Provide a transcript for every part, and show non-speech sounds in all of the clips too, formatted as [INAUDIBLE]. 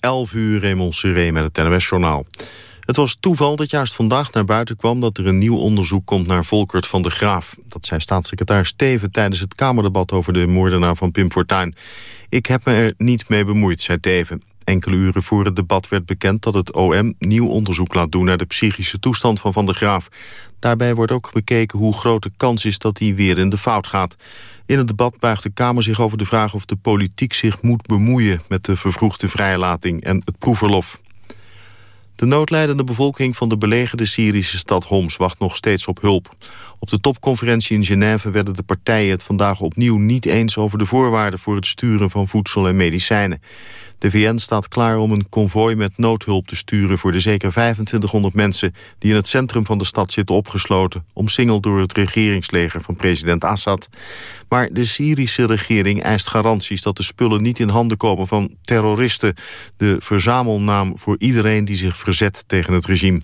11 uur Raymond Seré met het NOS-journaal. Het was toeval dat juist vandaag naar buiten kwam... dat er een nieuw onderzoek komt naar Volkert van de Graaf. Dat zei staatssecretaris Teven tijdens het Kamerdebat... over de moordenaar van Pim Fortuyn. Ik heb me er niet mee bemoeid, zei Teven. Enkele uren voor het debat werd bekend dat het OM nieuw onderzoek laat doen... naar de psychische toestand van Van der Graaf. Daarbij wordt ook bekeken hoe groot de kans is dat hij weer in de fout gaat. In het debat buigt de Kamer zich over de vraag of de politiek zich moet bemoeien... met de vervroegde vrijlating en het proefverlof. De noodlijdende bevolking van de belegerde Syrische stad Homs wacht nog steeds op hulp. Op de topconferentie in Genève werden de partijen het vandaag opnieuw niet eens over de voorwaarden voor het sturen van voedsel en medicijnen. De VN staat klaar om een konvooi met noodhulp te sturen voor de zeker 2500 mensen die in het centrum van de stad zitten opgesloten, omsingeld door het regeringsleger van president Assad. Maar de Syrische regering eist garanties dat de spullen niet in handen komen van terroristen, de verzamelnaam voor iedereen die zich verzet tegen het regime.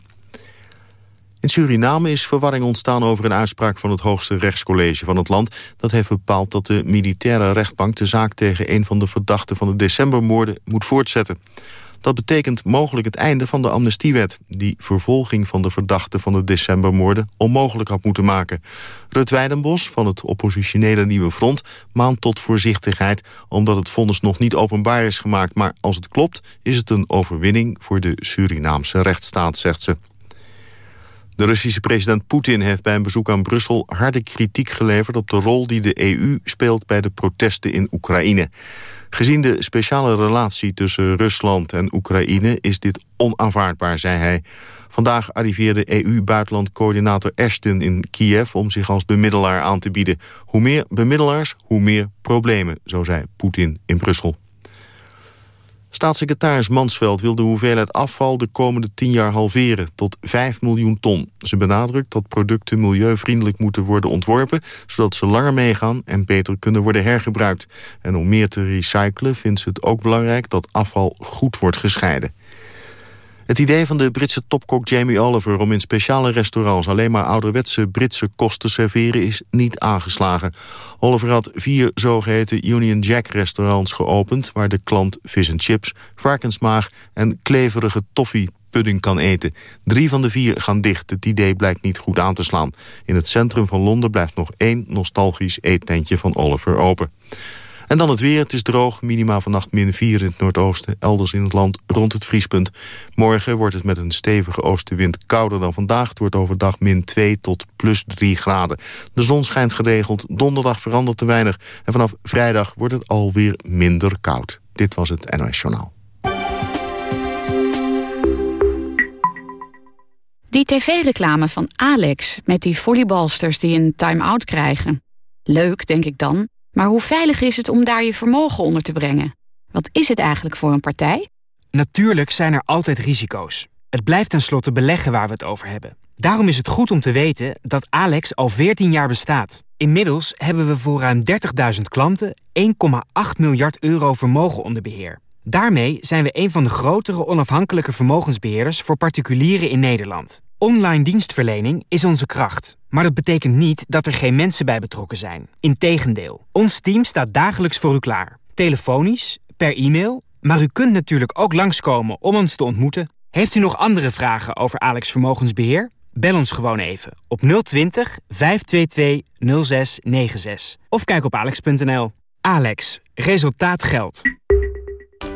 In Suriname is verwarring ontstaan over een uitspraak van het hoogste rechtscollege van het land. Dat heeft bepaald dat de militaire rechtbank de zaak tegen een van de verdachten van de decembermoorden moet voortzetten. Dat betekent mogelijk het einde van de amnestiewet... die vervolging van de verdachten van de decembermoorden onmogelijk had moeten maken. Rut Weidenbos van het oppositionele Nieuwe Front maand tot voorzichtigheid... omdat het vonnis nog niet openbaar is gemaakt. Maar als het klopt is het een overwinning voor de Surinaamse rechtsstaat, zegt ze. De Russische president Poetin heeft bij een bezoek aan Brussel harde kritiek geleverd op de rol die de EU speelt bij de protesten in Oekraïne. Gezien de speciale relatie tussen Rusland en Oekraïne is dit onaanvaardbaar, zei hij. Vandaag arriveerde EU-buitenlandcoördinator Ashton in Kiev om zich als bemiddelaar aan te bieden. Hoe meer bemiddelaars, hoe meer problemen, zo zei Poetin in Brussel. Staatssecretaris Mansveld wil de hoeveelheid afval de komende 10 jaar halveren tot 5 miljoen ton. Ze benadrukt dat producten milieuvriendelijk moeten worden ontworpen, zodat ze langer meegaan en beter kunnen worden hergebruikt. En om meer te recyclen vindt ze het ook belangrijk dat afval goed wordt gescheiden. Het idee van de Britse topkok Jamie Oliver om in speciale restaurants alleen maar ouderwetse Britse kost te serveren is niet aangeslagen. Oliver had vier zogeheten Union Jack restaurants geopend waar de klant vis en chips, varkensmaag en kleverige toffee pudding kan eten. Drie van de vier gaan dicht. Het idee blijkt niet goed aan te slaan. In het centrum van Londen blijft nog één nostalgisch eettentje van Oliver open. En dan het weer. Het is droog. Minima vannacht min 4 in het noordoosten. Elders in het land rond het vriespunt. Morgen wordt het met een stevige oostenwind kouder dan vandaag. Het wordt overdag min 2 tot plus 3 graden. De zon schijnt geregeld. Donderdag verandert te weinig. En vanaf vrijdag wordt het alweer minder koud. Dit was het NOS Journaal. Die tv-reclame van Alex met die volleybalsters die een time-out krijgen. Leuk, denk ik dan. Maar hoe veilig is het om daar je vermogen onder te brengen? Wat is het eigenlijk voor een partij? Natuurlijk zijn er altijd risico's. Het blijft tenslotte beleggen waar we het over hebben. Daarom is het goed om te weten dat Alex al 14 jaar bestaat. Inmiddels hebben we voor ruim 30.000 klanten 1,8 miljard euro vermogen onder beheer. Daarmee zijn we een van de grotere onafhankelijke vermogensbeheerders voor particulieren in Nederland. Online dienstverlening is onze kracht. Maar dat betekent niet dat er geen mensen bij betrokken zijn. Integendeel, ons team staat dagelijks voor u klaar. Telefonisch, per e-mail, maar u kunt natuurlijk ook langskomen om ons te ontmoeten. Heeft u nog andere vragen over Alex Vermogensbeheer? Bel ons gewoon even op 020 522 0696 of kijk op alex.nl. Alex, resultaat geldt.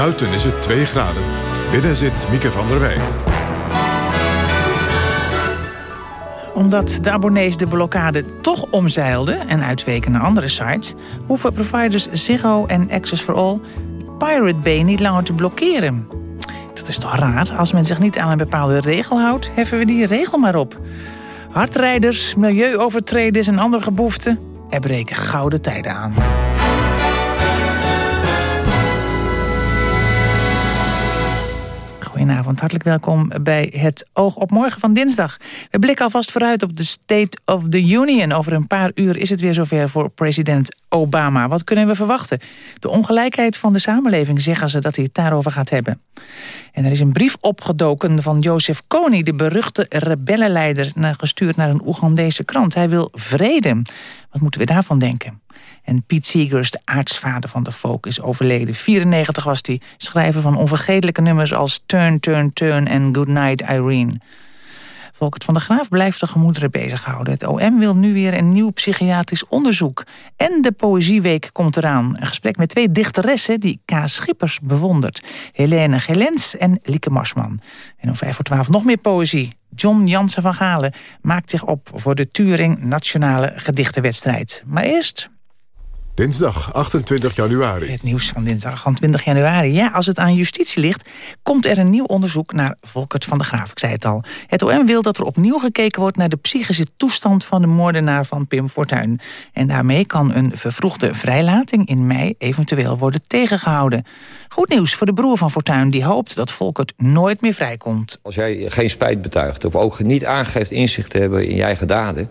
Buiten is het 2 graden. Binnen zit Mieke van der Wij. Omdat de abonnees de blokkade toch omzeilden en uitweken naar andere sites... hoeven providers Ziggo en Access for All Pirate Bay niet langer te blokkeren. Dat is toch raar? Als men zich niet aan een bepaalde regel houdt, heffen we die regel maar op. Hardrijders, milieuovertreders en andere geboeften... er breken gouden tijden aan. Goedenavond, hartelijk welkom bij het Oog op Morgen van dinsdag. We blikken alvast vooruit op de State of the Union. Over een paar uur is het weer zover voor president Obama. Wat kunnen we verwachten? De ongelijkheid van de samenleving, zeggen ze dat hij het daarover gaat hebben. En er is een brief opgedoken van Joseph Kony, de beruchte rebellenleider... gestuurd naar een Oegandese krant. Hij wil vrede. Wat moeten we daarvan denken? En Piet Seegers, de aartsvader van de folk, is overleden. 94 was hij, schrijver van onvergetelijke nummers als Turn, Turn, Turn en Goodnight Irene. Volkert van der Graaf blijft de gemoederen bezighouden. Het OM wil nu weer een nieuw psychiatrisch onderzoek. En de Poëzieweek komt eraan. Een gesprek met twee dichteressen die K. Schippers bewondert. Helene Gelens en Lieke Marsman. En om vijf voor twaalf nog meer poëzie. John Jansen van Galen maakt zich op voor de Turing Nationale Gedichtenwedstrijd. Maar eerst Dinsdag 28 januari. Het nieuws van dinsdag 28 januari. Ja, als het aan justitie ligt, komt er een nieuw onderzoek naar Volkert van der Graaf. Ik zei het al. Het OM wil dat er opnieuw gekeken wordt naar de psychische toestand van de moordenaar van Pim Fortuyn. En daarmee kan een vervroegde vrijlating in mei eventueel worden tegengehouden. Goed nieuws voor de broer van Fortuyn die hoopt dat Volkert nooit meer vrijkomt. Als jij geen spijt betuigt of ook niet aangeeft inzicht te hebben in je eigen daden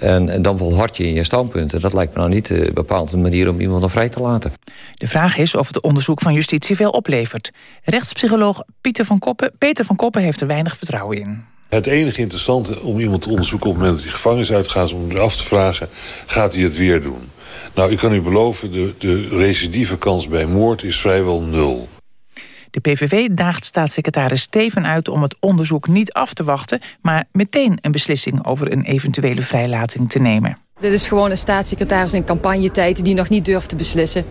en, en, dan volhard je in je standpunten. Dat lijkt me nou niet uh, bepaald een manier om iemand nog vrij te laten. De vraag is of het onderzoek van justitie veel oplevert. Rechtspsycholoog Pieter van Koppen, Peter van Koppen heeft er weinig vertrouwen in. Het enige interessante om iemand te onderzoeken op het moment dat hij gevangenis uitgaat... is om hem af te vragen, gaat hij het weer doen? Nou, ik kan u beloven, de, de recidieve kans bij moord is vrijwel nul. De PVV daagt staatssecretaris Steven uit om het onderzoek niet af te wachten... maar meteen een beslissing over een eventuele vrijlating te nemen. Dit is gewoon een staatssecretaris in campagnetijd die nog niet durft te beslissen.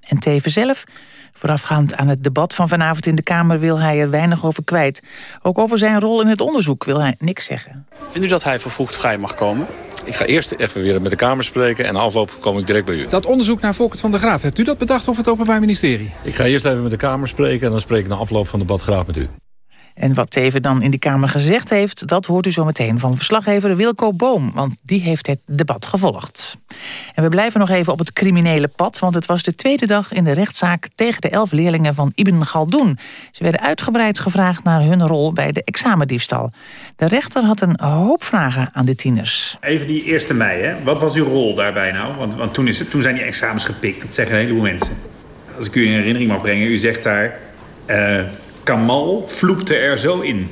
En Teven zelf? Voorafgaand aan het debat van vanavond in de Kamer wil hij er weinig over kwijt. Ook over zijn rol in het onderzoek wil hij niks zeggen. Vindt u dat hij vervroegd vrij mag komen? Ik ga eerst even weer met de Kamer spreken en afloop kom ik direct bij u. Dat onderzoek naar Volkert van der Graaf, hebt u dat bedacht of het Openbaar Ministerie? Ik ga eerst even met de Kamer spreken en dan spreek ik na afloop van het debat graag met u. En wat Teven dan in de Kamer gezegd heeft... dat hoort u zo meteen van verslaggever Wilco Boom... want die heeft het debat gevolgd. En we blijven nog even op het criminele pad... want het was de tweede dag in de rechtszaak... tegen de elf leerlingen van Ibn Galdoen. Ze werden uitgebreid gevraagd naar hun rol bij de examendiefstal. De rechter had een hoop vragen aan de tieners. Even die 1 mei, hè? wat was uw rol daarbij nou? Want, want toen, is toen zijn die examens gepikt, dat zeggen een heleboel mensen. Als ik u in herinnering mag brengen, u zegt daar... Uh, Kamal vloepte er zo in.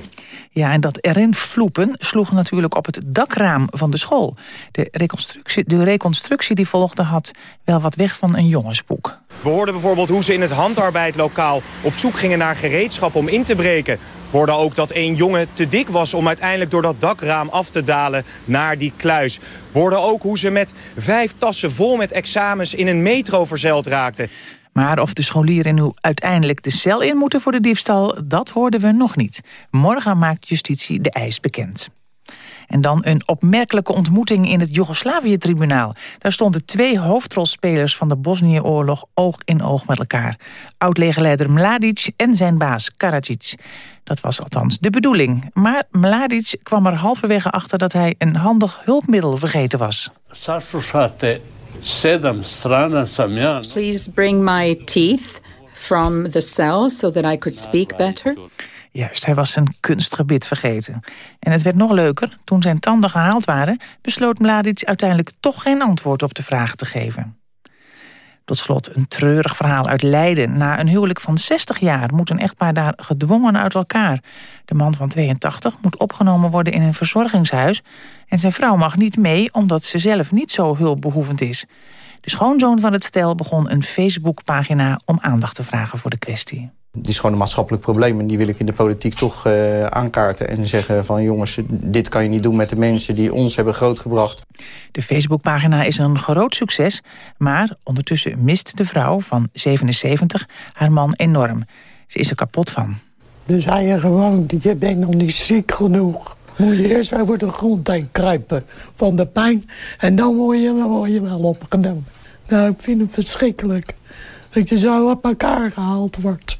Ja, en dat erin vloepen sloeg natuurlijk op het dakraam van de school. De reconstructie, de reconstructie die volgde had wel wat weg van een jongensboek. We hoorden bijvoorbeeld hoe ze in het handarbeidlokaal op zoek gingen naar gereedschap om in te breken. We hoorden ook dat een jongen te dik was om uiteindelijk door dat dakraam af te dalen naar die kluis. We hoorden ook hoe ze met vijf tassen vol met examens in een metro verzeild raakten. Maar of de scholieren nu uiteindelijk de cel in moeten voor de diefstal... dat hoorden we nog niet. Morgen maakt justitie de eis bekend. En dan een opmerkelijke ontmoeting in het Joegoslavië-tribunaal. Daar stonden twee hoofdrolspelers van de Bosnië-oorlog oog in oog met elkaar. Oud-legerleider Mladic en zijn baas Karadzic. Dat was althans de bedoeling. Maar Mladic kwam er halverwege achter dat hij een handig hulpmiddel vergeten was. Please bring my teeth from the cell so that I could speak better. Juist, hij was zijn kunstgebit vergeten. En het werd nog leuker. Toen zijn tanden gehaald waren... besloot Mladic uiteindelijk toch geen antwoord op de vraag te geven. Tot slot een treurig verhaal uit Leiden. Na een huwelijk van 60 jaar moet een echtpaar daar gedwongen uit elkaar. De man van 82 moet opgenomen worden in een verzorgingshuis... en zijn vrouw mag niet mee omdat ze zelf niet zo hulpbehoevend is. De schoonzoon van het stel begon een Facebookpagina om aandacht te vragen voor de kwestie. Het is gewoon een maatschappelijk probleem en die wil ik in de politiek toch uh, aankaarten. En zeggen van jongens, dit kan je niet doen met de mensen die ons hebben grootgebracht. De Facebookpagina is een groot succes, maar ondertussen mist de vrouw van 77 haar man enorm. Ze is er kapot van. Dan zei je gewoon, je bent nog niet ziek genoeg. Moet je eerst over de grond heen kruipen van de pijn. En dan word je, word je wel opgenomen. Nou, ik vind het verschrikkelijk. Dat je zo op elkaar gehaald wordt.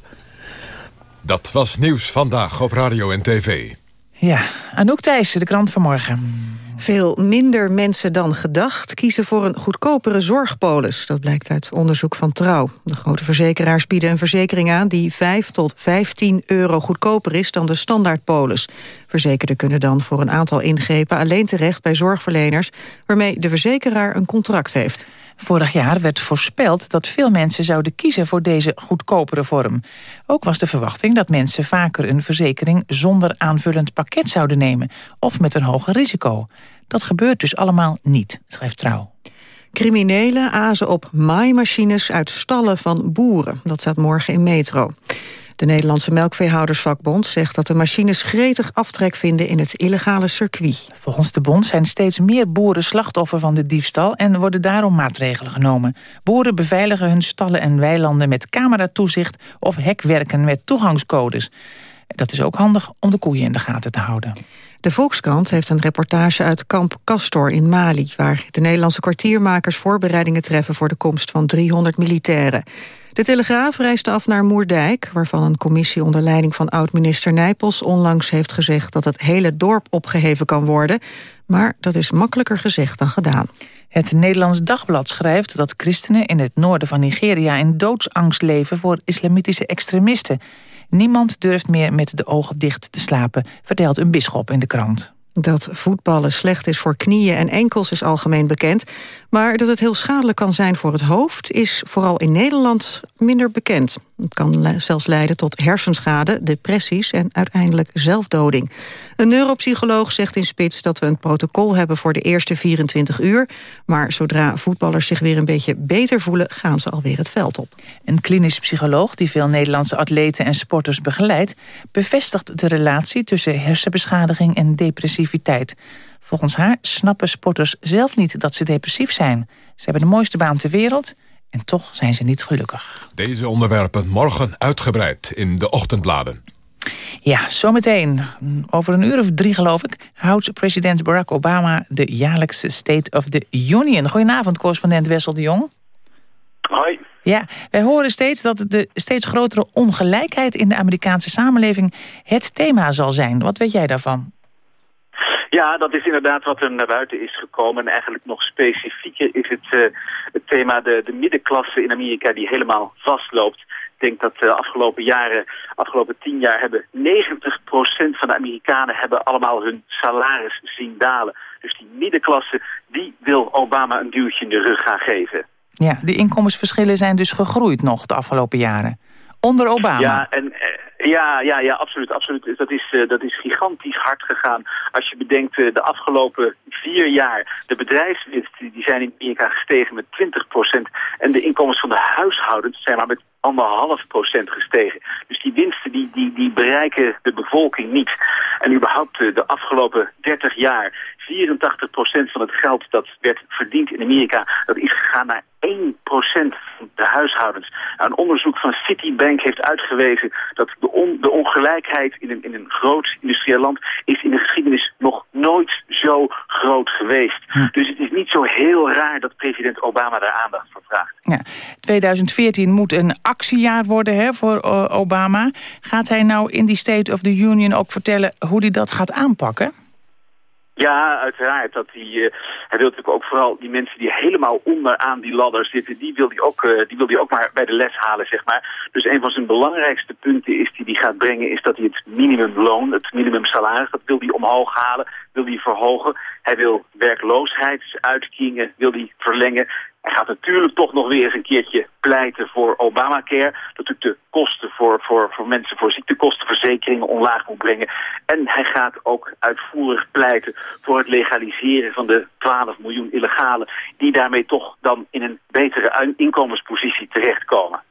Dat was Nieuws Vandaag op Radio en TV. Ja, Anouk Thijssen, de krant van morgen. Veel minder mensen dan gedacht kiezen voor een goedkopere zorgpolis. Dat blijkt uit onderzoek van Trouw. De grote verzekeraars bieden een verzekering aan... die 5 tot 15 euro goedkoper is dan de standaardpolis. Verzekerden kunnen dan voor een aantal ingrepen alleen terecht bij zorgverleners... waarmee de verzekeraar een contract heeft. Vorig jaar werd voorspeld dat veel mensen zouden kiezen voor deze goedkopere vorm. Ook was de verwachting dat mensen vaker een verzekering zonder aanvullend pakket zouden nemen of met een hoger risico. Dat gebeurt dus allemaal niet, schrijft Trouw. Criminelen azen op maaimachines uit stallen van boeren. Dat staat morgen in Metro. De Nederlandse Melkveehoudersvakbond zegt dat de machines gretig aftrek vinden in het illegale circuit. Volgens de bond zijn steeds meer boeren slachtoffer van de diefstal en worden daarom maatregelen genomen. Boeren beveiligen hun stallen en weilanden met cameratoezicht of hekwerken met toegangscodes. Dat is ook handig om de koeien in de gaten te houden. De Volkskrant heeft een reportage uit kamp Castor in Mali... waar de Nederlandse kwartiermakers voorbereidingen treffen... voor de komst van 300 militairen. De Telegraaf reisde af naar Moerdijk... waarvan een commissie onder leiding van oud-minister Nijpels... onlangs heeft gezegd dat het hele dorp opgeheven kan worden. Maar dat is makkelijker gezegd dan gedaan. Het Nederlands Dagblad schrijft dat christenen in het noorden van Nigeria... in doodsangst leven voor islamitische extremisten. Niemand durft meer met de ogen dicht te slapen, vertelt een bisschop in de krant. Dat voetballen slecht is voor knieën en enkels is algemeen bekend. Maar dat het heel schadelijk kan zijn voor het hoofd... is vooral in Nederland minder bekend. Het kan zelfs leiden tot hersenschade, depressies en uiteindelijk zelfdoding. Een neuropsycholoog zegt in Spits dat we een protocol hebben... voor de eerste 24 uur. Maar zodra voetballers zich weer een beetje beter voelen... gaan ze alweer het veld op. Een klinisch psycholoog die veel Nederlandse atleten en sporters begeleidt... bevestigt de relatie tussen hersenbeschadiging en depressiviteit... Volgens haar snappen sporters zelf niet dat ze depressief zijn. Ze hebben de mooiste baan ter wereld en toch zijn ze niet gelukkig. Deze onderwerpen morgen uitgebreid in de ochtendbladen. Ja, zometeen, over een uur of drie geloof ik... houdt president Barack Obama de jaarlijkse State of the Union. Goedenavond, correspondent Wessel de Jong. Hoi. Ja, wij horen steeds dat de steeds grotere ongelijkheid... in de Amerikaanse samenleving het thema zal zijn. Wat weet jij daarvan? Ja, dat is inderdaad wat er naar buiten is gekomen. En eigenlijk nog specifieker is het, uh, het thema de, de middenklasse in Amerika die helemaal vastloopt. Ik denk dat de afgelopen jaren, afgelopen tien jaar hebben 90% van de Amerikanen hebben allemaal hun salaris zien dalen. Dus die middenklasse, die wil Obama een duwtje in de rug gaan geven. Ja, de inkomensverschillen zijn dus gegroeid nog de afgelopen jaren. Onder Obama. Ja, en, ja, ja, ja, absoluut. absoluut. Dat, is, uh, dat is gigantisch hard gegaan. Als je bedenkt, uh, de afgelopen vier jaar, de bedrijfswinsten die zijn in Amerika gestegen met 20% En de inkomens van de huishoudens zijn maar met anderhalf procent gestegen. Dus die winsten die, die, die bereiken de bevolking niet. En überhaupt de afgelopen 30 jaar, 84% van het geld dat werd verdiend in Amerika, dat is gegaan naar van de huishoudens. Een onderzoek van Citibank heeft uitgewezen dat de, on, de ongelijkheid in een, in een groot industrieel land is in de geschiedenis nog nooit zo groot geweest. Dus het is niet zo heel raar dat president Obama daar aandacht voor vraagt. Ja. 2014 moet een actiejaar worden hè, voor uh, Obama. Gaat hij nou in die State of the Union ook vertellen hoe hij dat gaat aanpakken? Ja, uiteraard. Dat hij, uh, hij wil natuurlijk ook vooral die mensen die helemaal onderaan die ladder zitten, die wil hij ook, uh, die wil hij ook maar bij de les halen, zeg maar. Dus een van zijn belangrijkste punten is die hij gaat brengen, is dat hij het minimumloon, het minimumsalaris, dat wil hij omhoog halen, wil hij verhogen. Hij wil werkloosheidsuitkeringen, wil hij verlengen. Hij gaat natuurlijk toch nog weer eens een keertje pleiten voor Obamacare. Dat natuurlijk de kosten voor, voor, voor mensen voor ziektekostenverzekeringen omlaag moet brengen. En hij gaat ook uitvoerig pleiten voor het legaliseren van de 12 miljoen illegalen... die daarmee toch dan in een betere inkomenspositie terechtkomen.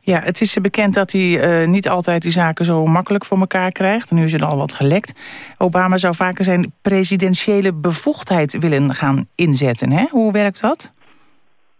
Ja, het is bekend dat hij uh, niet altijd die zaken zo makkelijk voor elkaar krijgt. Nu is er al wat gelekt. Obama zou vaker zijn presidentiële bevoegdheid willen gaan inzetten. Hè? Hoe werkt dat?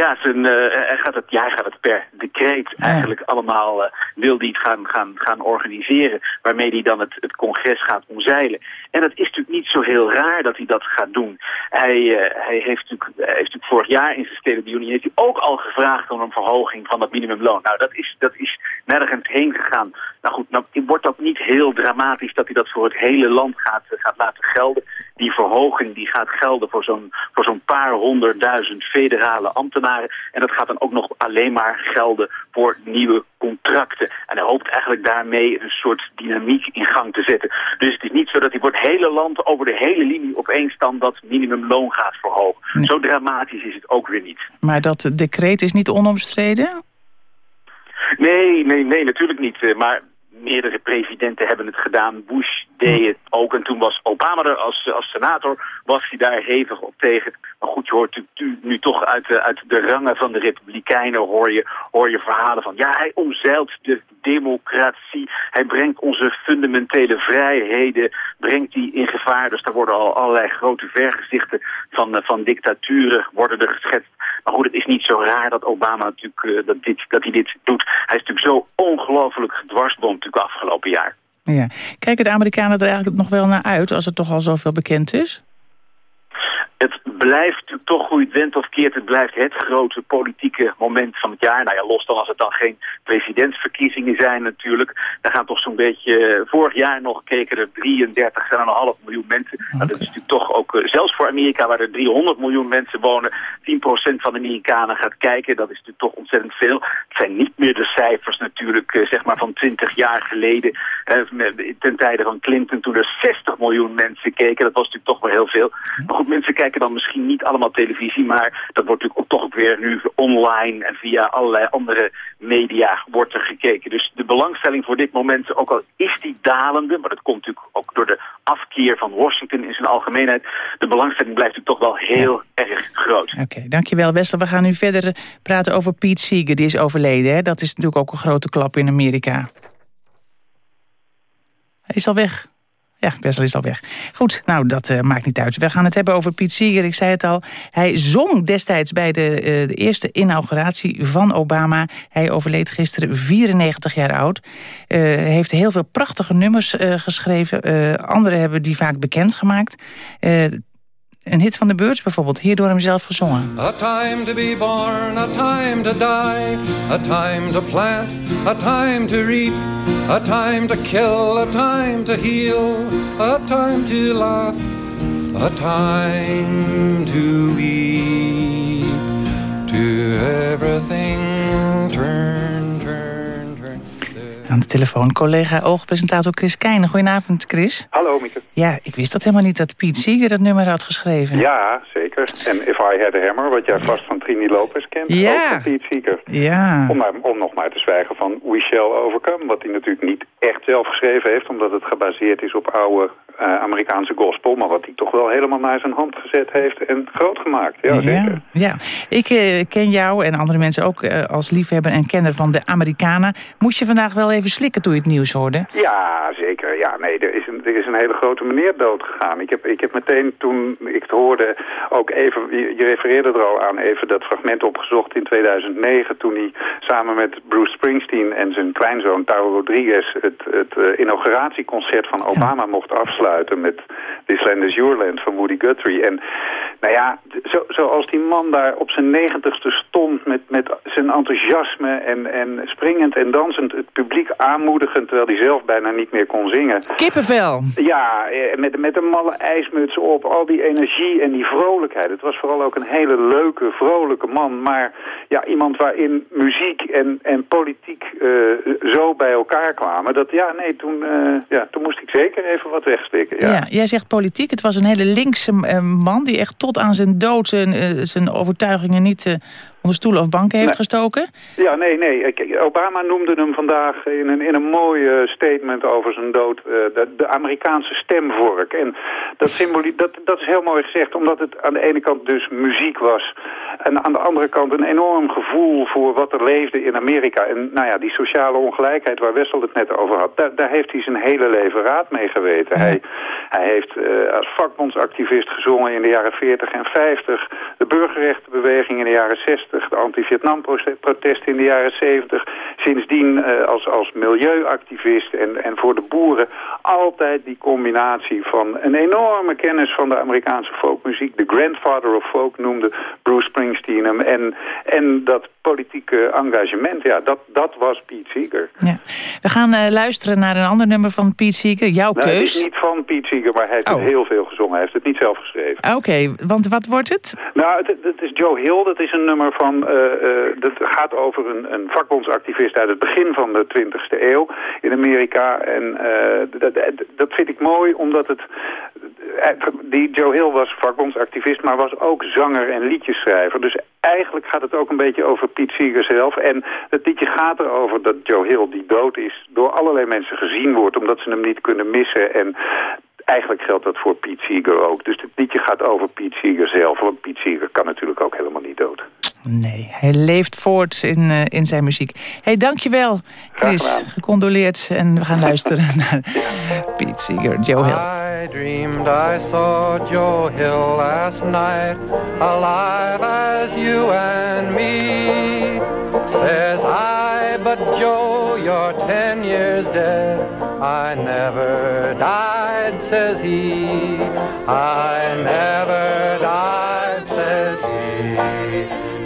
Ja, zijn, uh, hij, gaat het, ja, hij gaat het per decreet eigenlijk allemaal, uh, wil hij het gaan, gaan, gaan organiseren, waarmee hij dan het, het congres gaat omzeilen. En dat is natuurlijk niet zo heel raar dat hij dat gaat doen. Hij, uh, hij heeft, natuurlijk, heeft natuurlijk vorig jaar in zijn Union heeft hij ook al gevraagd om een verhoging van dat minimumloon. Nou, dat is, dat is nergens heen gegaan. Nou goed, nou wordt dat niet heel dramatisch dat hij dat voor het hele land gaat, gaat laten gelden. Die verhoging die gaat gelden voor zo'n voor zo'n paar honderdduizend federale ambtenaren. En dat gaat dan ook nog alleen maar gelden voor nieuwe contracten. En hij hoopt eigenlijk daarmee een soort dynamiek in gang te zetten. Dus het is niet zo dat hij voor het hele land over de hele linie opeens dan dat minimumloon gaat verhogen. Nee. Zo dramatisch is het ook weer niet. Maar dat decreet is niet onomstreden? Nee, nee, nee, natuurlijk niet. Maar meerdere presidenten hebben het gedaan. Bush deed het ook. En toen was Obama er als, als senator, was hij daar hevig op tegen. Maar goed, je hoort nu, nu toch uit de, uit de rangen van de Republikeinen hoor je, hoor je verhalen van... ja, hij omzeilt de democratie. Hij brengt onze fundamentele vrijheden brengt hij in gevaar. Dus daar worden al allerlei grote vergezichten van, van dictaturen worden er geschetst. Maar goed, het is niet zo raar dat Obama natuurlijk uh, dat, dit, dat hij dit doet. Hij is natuurlijk zo ongelooflijk gedwarsboomd natuurlijk afgelopen jaar. Ja. Kijken de Amerikanen er eigenlijk nog wel naar uit als het toch al zoveel bekend is? Het blijft natuurlijk toch hoe je het went of keert. Het blijft het grote politieke moment van het jaar. Nou ja, los dan als het dan geen presidentsverkiezingen zijn natuurlijk. Daar gaan toch zo'n beetje... Vorig jaar nog keken er 33,5 miljoen mensen. Okay. Nou, dat is natuurlijk toch ook... Zelfs voor Amerika, waar er 300 miljoen mensen wonen... 10% van de Amerikanen gaat kijken. Dat is natuurlijk toch ontzettend veel. Het zijn niet meer de cijfers natuurlijk, zeg maar van 20 jaar geleden. ten tijde van Clinton, toen er 60 miljoen mensen keken. Dat was natuurlijk toch wel heel veel. Maar goed, mensen kijken dan misschien niet allemaal televisie, maar dat wordt natuurlijk ook toch ook weer nu online en via allerlei andere media wordt er gekeken. Dus de belangstelling voor dit moment, ook al is die dalende, maar dat komt natuurlijk ook door de afkeer van Washington in zijn algemeenheid, de belangstelling blijft natuurlijk toch wel heel ja. erg groot. Oké, okay, dankjewel Wester. We gaan nu verder praten over Pete Seeger, die is overleden. Hè? Dat is natuurlijk ook een grote klap in Amerika. Hij is al weg. Ja, Wessel is al weg. Goed, nou, dat uh, maakt niet uit. We gaan het hebben over Piet Seeger. Ik zei het al, hij zong destijds bij de, uh, de eerste inauguratie van Obama. Hij overleed gisteren 94 jaar oud. Uh, heeft heel veel prachtige nummers geschreven. anderen hebben die vaak bekendgemaakt. Een hit van de Birds bijvoorbeeld, hier door hem zelf gezongen. A time to be born, a time to die, a time to plant, a time to reap, a time to kill, a time to heal, a time to laugh, a time to weep, to everything turn. Aan de telefoon collega oogpresentator Chris Keijnen. Goedenavond Chris. Hallo Mieke. Ja, ik wist dat helemaal niet dat Piet Seeger dat nummer had geschreven. Ja, zeker. En If I Had a Hammer, wat jij vast van Trini Lopez kent, ja. ook van Piet Seeger. Ja. Om, maar, om nog maar te zwijgen van We Shall Overcome, wat hij natuurlijk niet echt zelf geschreven heeft, omdat het gebaseerd is op oude eh, Amerikaanse gospel, maar wat hij toch wel helemaal naar zijn hand gezet heeft en groot gemaakt. Ja, zeker. Ja, ik eh, ken jou en andere mensen ook eh, als liefhebber en kenner van de Amerikanen. Moest je vandaag wel even slikken toen je het nieuws hoorde? Ja, zeker. Ja, nee, er is een, er is een hele grote meneer doodgegaan. Ik heb, ik heb meteen toen ik het hoorde ook even, je, refereerde er al aan, even dat fragment opgezocht in 2009 toen hij samen met Bruce Springsteen en zijn kleinzoon Taro Rodriguez het, het inauguratieconcert van Obama mocht afsluiten met This Land is Your Land van Woody Guthrie. En nou ja, zo, zoals die man daar op zijn negentigste stond met, met zijn enthousiasme en, en springend en dansend het publiek aanmoedigend terwijl hij zelf bijna niet meer kon zingen. Kippenvel. Ja, eh, met, met een malle ijsmuts op, al die energie en die vrolijkheid. Het was vooral ook een hele leuke, vrolijke man. Maar ja, iemand waarin muziek en, en politiek eh, zo bij elkaar kwamen. Dat ja, nee, toen, eh, ja, toen moest ik zeker even wat wegsteken. Ja. Jij zegt politiek. Het was een hele linkse eh, man die echt tot aan zijn dood zijn, eh, zijn overtuigingen niet eh, onder stoelen of banken heeft Nee. gestoken. Ja, nee, nee. Obama noemde hem vandaag in een, in een mooi eh, statement over zijn dood eh, de, de Amerikaanse stemvork. En dat, dat, dat is heel mooi gezegd, omdat het aan de ene kant dus muziek was. En aan de andere kant een enorm gevoel voor wat er leefde in Amerika. En nou ja, die sociale ongelijkheid waar Wessel het net over had, daar, daar heeft hij zijn hele leven raad mee geweten. Hij, hij heeft eh, als vakbondsactivist gezongen in de jaren 40 en 50, de burgerrechtenbeweging in de jaren 60, de anti-Vietnam-protesten in de jaren 70. Sindsdien eh, als, als milieuactivist en, en voor de boeren altijd die combinatie van een enorme kennis van de Amerikaanse folkmuziek. De grandfather of folk noemde Bruce Springsteen hem. En, en dat politieke engagement, ja, dat, dat was Pete Seeger. Ja. We gaan eh, luisteren naar een ander nummer van Pete Seeger. Jouw Nou, het keus. is niet van Pete Seeger, maar hij heeft Oh. het heel veel gezongen. Hij heeft het niet zelf geschreven. Ah, Oké, want wat wordt het? Nou, het, het is Joe Hill. Dat is een nummer van... eh, dat gaat over een, een vakbondsactivist uit het begin van de 20e eeuw in Amerika. En eh, dat, dat- vind ik mooi, omdat het... eh, Die Joe Hill was vakbondsactivist, maar was ook zanger en liedjeschrijver. Dus eigenlijk gaat het ook een beetje over Pete Seeger zelf. En het liedje gaat erover dat Joe Hill, die dood is, door allerlei mensen gezien wordt... omdat ze hem niet kunnen missen. En eigenlijk geldt dat voor Pete Seeger ook. Dus het liedje gaat over Pete Seeger zelf. Want Pete Seeger kan natuurlijk ook helemaal niet dood. Nee, hij leeft voort in, eh, in zijn muziek. hey, dankjewel, Chris. Gecondoleerd. En we gaan luisteren [LAUGHS] naar Pete Seeger, Joe Hill. I dreamed I saw Joe Hill last night, alive as you and me. Says I, but Joe, you're ten years dead. I never died, says he. I never died, says he.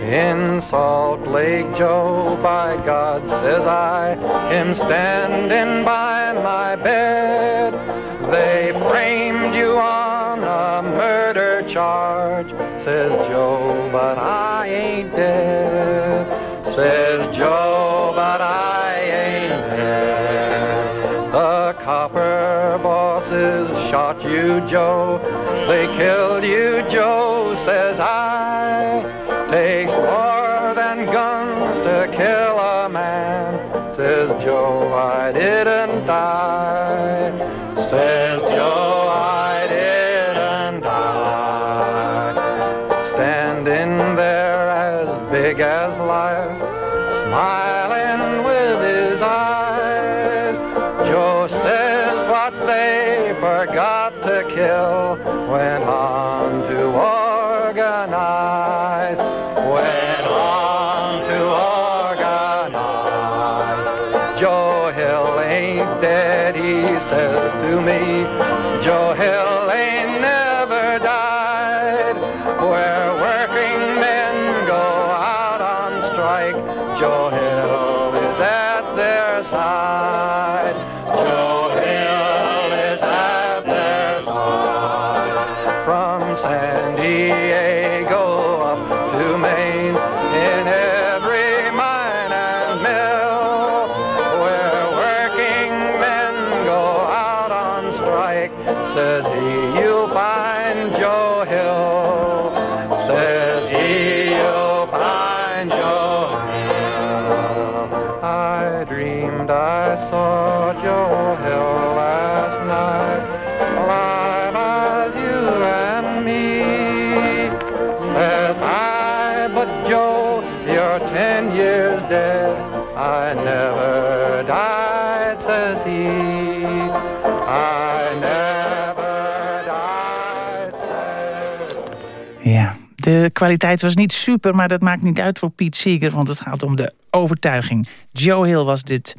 In Salt Lake, Joe, by God, says I, him standing by my bed. They framed you on a murder charge, says Joe, but I ain't dead. Says Joe, but I ain't dead. The copper bosses shot you, Joe. They killed you, Joe, says I. Takes more than guns to kill a man, says Joe, I didn't die. Says know you're ten years dead. I never died, says he. I never died, says. Ja, de kwaliteit was niet super, maar dat maakt niet uit voor Piet Seeger... want het gaat om de overtuiging. Joe Hill was dit...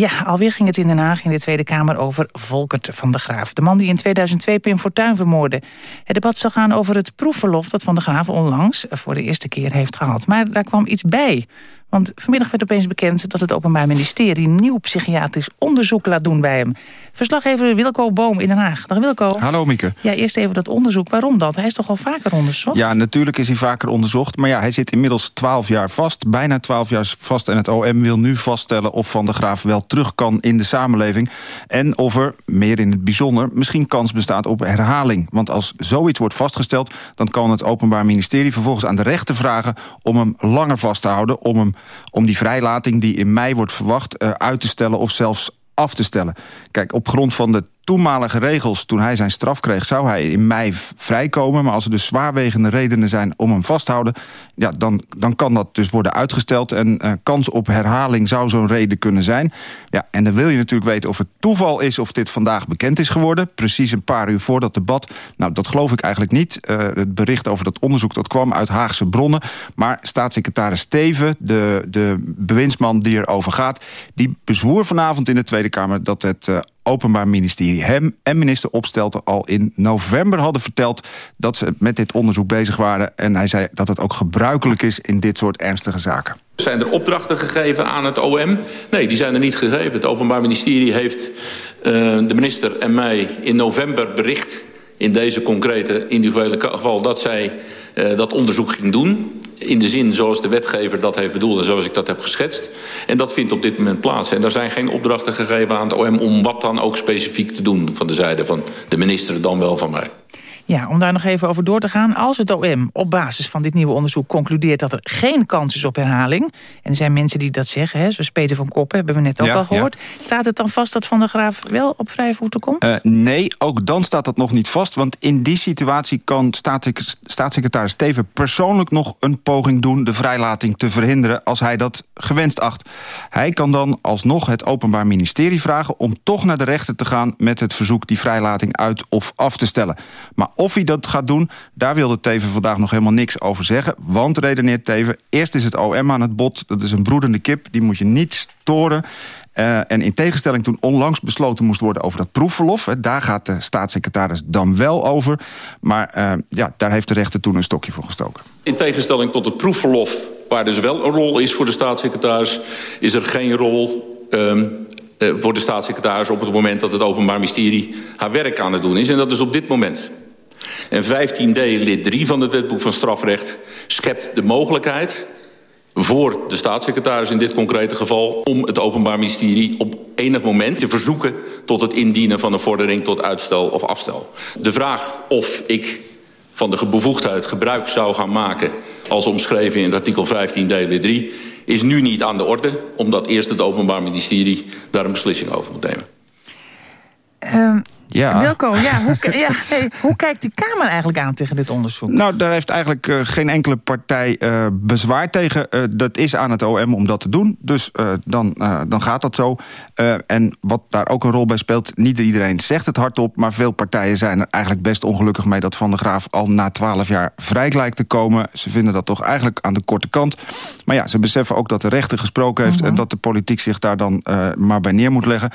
Ja, alweer ging het in Den Haag in de Tweede Kamer over Volkert van der Graaf. De man die in 2002 Pim Fortuyn vermoordde. Het debat zou gaan over het proefverlof dat Van der Graaf onlangs... voor de eerste keer heeft gehad. Maar daar kwam iets bij. Want vanmiddag werd opeens bekend dat het Openbaar Ministerie... nieuw psychiatrisch onderzoek laat doen bij hem. Verslaggever Wilco Boom in Den Haag. Dag Wilco. Hallo Mieke. Ja, eerst even dat onderzoek. Waarom dat? Hij is toch al vaker onderzocht? Ja, natuurlijk is hij vaker onderzocht. Maar ja, hij zit inmiddels 12 jaar vast. Bijna 12 jaar vast. En het OM wil nu vaststellen of Van der Graaf wel terug kan in de samenleving. En of er, meer in het bijzonder, misschien kans bestaat op herhaling. Want als zoiets wordt vastgesteld... dan kan het Openbaar Ministerie vervolgens aan de rechter vragen... om hem langer vast te houden. Om, hem, om die vrijlating die in mei wordt verwacht uh, uit te stellen... of zelfs af te stellen. Kijk, op grond van de toenmalige regels, toen hij zijn straf kreeg... zou hij in mei vrijkomen. Maar als er dus zwaarwegende redenen zijn om hem vast te houden... Ja, dan, dan kan dat dus worden uitgesteld. En uh, kans op herhaling zou zo'n reden kunnen zijn. Ja, en dan wil je natuurlijk weten of het toeval is... of dit vandaag bekend is geworden. Precies een paar uur voor dat debat. Nou, dat geloof ik eigenlijk niet. Uh, het bericht over dat onderzoek dat kwam uit Haagse bronnen. Maar staatssecretaris Steven, de, de bewindsman die erover gaat... die bezwoer vanavond in de Tweede Kamer dat het... Uh, Openbaar Ministerie hem en minister Opstelten al in november hadden verteld dat ze met dit onderzoek bezig waren. En hij zei dat het ook gebruikelijk is in dit soort ernstige zaken. Zijn er opdrachten gegeven aan het OM? Nee, die zijn er niet gegeven. Het Openbaar Ministerie heeft uh, de minister en mij in november bericht... in deze concrete individuele geval dat zij dat onderzoek ging doen in de zin zoals de wetgever dat heeft bedoeld... en zoals ik dat heb geschetst. En dat vindt op dit moment plaats. En er zijn geen opdrachten gegeven aan het OM... om wat dan ook specifiek te doen van de zijde van de minister... dan wel van mij. Ja, om daar nog even over door te gaan. Als het OM op basis van dit nieuwe onderzoek concludeert... dat er geen kans is op herhaling... en er zijn mensen die dat zeggen, hè, zoals Peter van Koppen... hebben we net ook Ja, al gehoord. Staat het dan vast dat Van der Graaf wel op vrije voeten komt? Uh, nee, ook dan staat dat nog niet vast. Want in die situatie kan staatssec staatssecretaris Steven persoonlijk nog een poging doen... de vrijlating te verhinderen als hij dat gewenst acht. Hij kan dan alsnog het Openbaar Ministerie vragen... om toch naar de rechter te gaan met het verzoek die vrijlating uit of af te stellen. Maar of hij dat gaat doen, daar wilde Teven vandaag nog helemaal niks over zeggen. Want, redeneert Teven, eerst is het OM aan het bod. Dat is een broedende kip, die moet je niet storen. Uh, en in tegenstelling toen onlangs besloten moest worden over dat proefverlof... Daar gaat de staatssecretaris dan wel over. Maar uh, ja, daar heeft de rechter toen een stokje voor gestoken. In tegenstelling tot het proefverlof, waar dus wel een rol is voor de staatssecretaris... is er geen rol um, uh, voor de staatssecretaris op het moment dat het Openbaar Ministerie... haar werk aan het doen is. En dat is op dit moment. En 15d lid 3 van het wetboek van strafrecht schept de mogelijkheid voor de staatssecretaris in dit concrete geval... om het Openbaar Ministerie op enig moment te verzoeken... tot het indienen van een vordering tot uitstel of afstel. De vraag of ik van de bevoegdheid gebruik zou gaan maken... als omschreven in artikel 15 delen 3... is nu niet aan de orde, omdat eerst het Openbaar Ministerie... daar een beslissing over moet nemen. Um, Ja. Wilco, ja, hoe, ja, hey, hoe kijkt de Kamer eigenlijk aan tegen dit onderzoek? Nou, daar heeft eigenlijk uh, geen enkele partij uh, bezwaar tegen. Uh, dat is aan het OM om dat te doen. Dus dan, dan gaat dat zo. en wat daar ook een rol bij speelt... niet iedereen zegt het hardop... maar veel partijen zijn er eigenlijk best ongelukkig mee... dat Van der Graaf al na twaalf jaar vrij lijkt te komen. Ze vinden dat toch eigenlijk aan de korte kant. Maar ja, ze beseffen ook dat de rechter gesproken heeft... En dat de politiek zich daar dan maar bij neer moet leggen.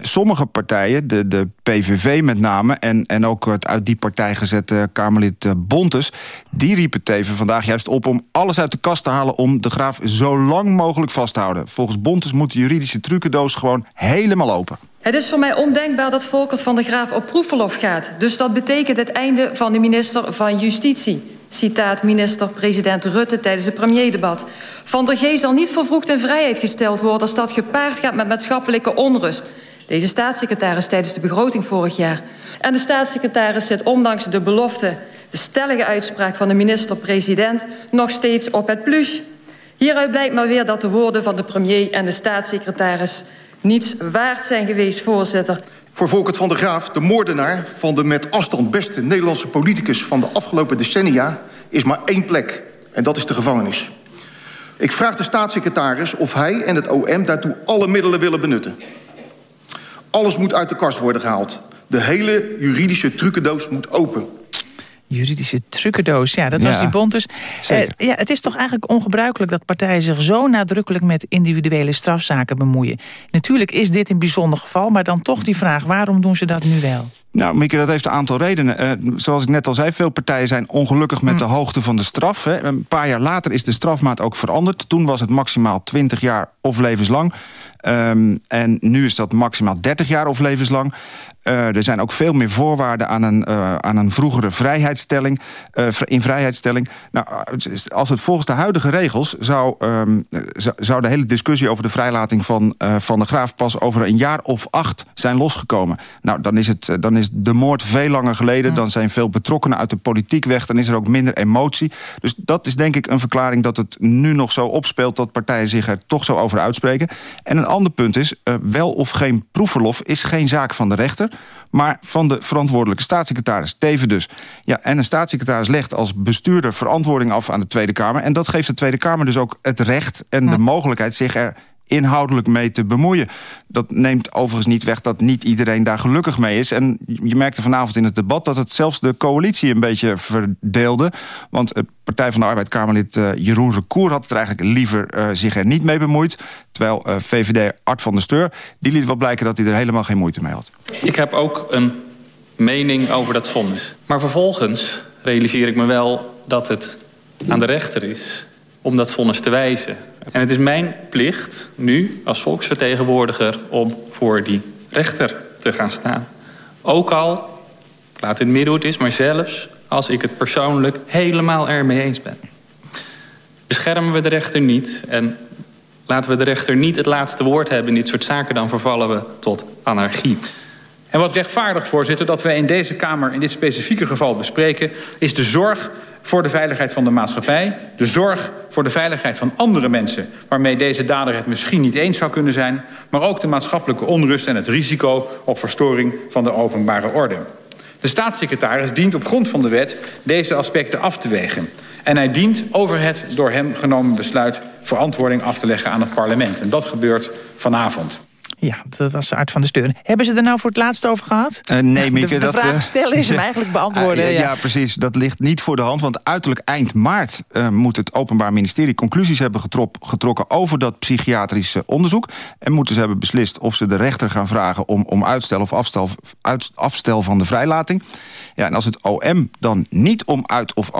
sommige partijen, de, de PV PVV met name... en, en ook het uit die partij gezette Kamerlid Bontes... die riepen Teven vandaag juist op om alles uit de kast te halen... om de graaf zo lang mogelijk vast te houden. Volgens Bontes moet de juridische trucendoos gewoon helemaal open. Het is voor mij ondenkbaar dat Volkert van der Graaf op proefverlof gaat. Dus dat betekent het einde van de minister van Justitie. Citaat minister-president Rutte tijdens het premierdebat. Van der G zal niet vervroegd in vrijheid gesteld worden... als dat gepaard gaat met maatschappelijke onrust... Deze staatssecretaris tijdens de begroting vorig jaar. En de staatssecretaris zit ondanks de belofte... de stellige uitspraak van de minister-president... nog steeds op het plus. Hieruit blijkt maar weer dat de woorden van de premier en de staatssecretaris... niets waard zijn geweest, voorzitter. Voor Volkert van der Graaf, de moordenaar... van de met afstand beste Nederlandse politicus van de afgelopen decennia... is maar één plek, en dat is de gevangenis. Ik vraag de staatssecretaris of hij en het OM daartoe alle middelen willen benutten. Alles moet uit de kast worden gehaald. De hele juridische trucendoos moet open. Juridische trucendoos, ja, dat was Ja, die bond dus. zeker. Eh, ja, het is toch eigenlijk ongebruikelijk dat partijen zich zo nadrukkelijk met individuele strafzaken bemoeien. Natuurlijk is dit een bijzonder geval, maar dan toch die vraag, waarom doen ze dat nu wel? Nou, Mieke, dat heeft een aantal redenen. Eh, zoals ik net al zei, veel partijen zijn ongelukkig met de hoogte van de straf. Hè. Een paar jaar later is de strafmaat ook veranderd. Toen was het maximaal 20 jaar of levenslang. Ehm, en nu is dat maximaal 30 jaar of levenslang. Eh, er zijn ook veel meer voorwaarden aan een, eh, aan een vroegere vrijheidsstelling, vri- in vrijheidsstelling. Nou, als het volgens de huidige regels zou, ehm, zou- de hele discussie over de vrijlating van, van de graaf pas over een jaar of acht zijn losgekomen. Nou, dan is, het, dan is de moord veel langer geleden. Dan zijn veel betrokkenen uit de politiek weg. Dan is er ook minder emotie. Dus dat is denk ik een verklaring dat het nu nog zo opspeelt... dat partijen zich er toch zo over uitspreken. En een ander punt is, eh, wel of geen proefverlof is geen zaak van de rechter maar van de verantwoordelijke staatssecretaris. Teven dus. Ja, en een staatssecretaris legt als bestuurder verantwoording af aan de Tweede Kamer. En dat geeft de Tweede Kamer dus ook het recht en de mogelijkheid zich er inhoudelijk mee te bemoeien. Dat neemt overigens niet weg dat niet iedereen daar gelukkig mee is. En je merkte vanavond in het debat dat het zelfs de coalitie een beetje verdeelde. Want Partij van de Arbeid-Kamerlid eh, Jeroen Recour had het eigenlijk liever eh, zich er niet mee bemoeid. Terwijl eh, VVD Art van der Steur, die liet wel blijken dat hij er helemaal geen moeite mee had. Ik heb ook een mening over dat vonnis. Maar vervolgens realiseer ik me wel dat het aan de rechter is om dat vonnis te wijzen. En het is mijn plicht nu als volksvertegenwoordiger om voor die rechter te gaan staan. Ook al, laat het midden hoe het is, maar zelfs als ik het persoonlijk helemaal ermee eens ben. Beschermen we de rechter niet en laten we de rechter niet het laatste woord hebben in dit soort zaken... dan vervallen we tot anarchie. En wat rechtvaardig, voorzitter, dat wij in deze Kamer in dit specifieke geval bespreken... is de zorg voor de veiligheid van de maatschappij. De zorg voor de veiligheid van andere mensen... waarmee deze dader het misschien niet eens zou kunnen zijn... maar ook de maatschappelijke onrust en het risico op verstoring van de openbare orde. De staatssecretaris dient op grond van de wet deze aspecten af te wegen. En hij dient over het door hem genomen besluit verantwoording af te leggen aan het parlement. En dat gebeurt vanavond. Ja, dat was Art van de Steur. Hebben ze er nou voor het laatst over gehad? Eh, nee, Mieke, de, de dat, vraag eh, stellen is hem [LAUGHS] eigenlijk beantwoorden. Ah, ja, precies. Dat ligt niet voor de hand. Want uiterlijk eind maart eh, moet het Openbaar Ministerie conclusies hebben getrop- getrokken over dat psychiatrische onderzoek. En moeten ze hebben beslist of ze de rechter gaan vragen om, om uitstel of afstel, uit- afstel van de vrijlating. Ja, en als het OM dan niet om uit of,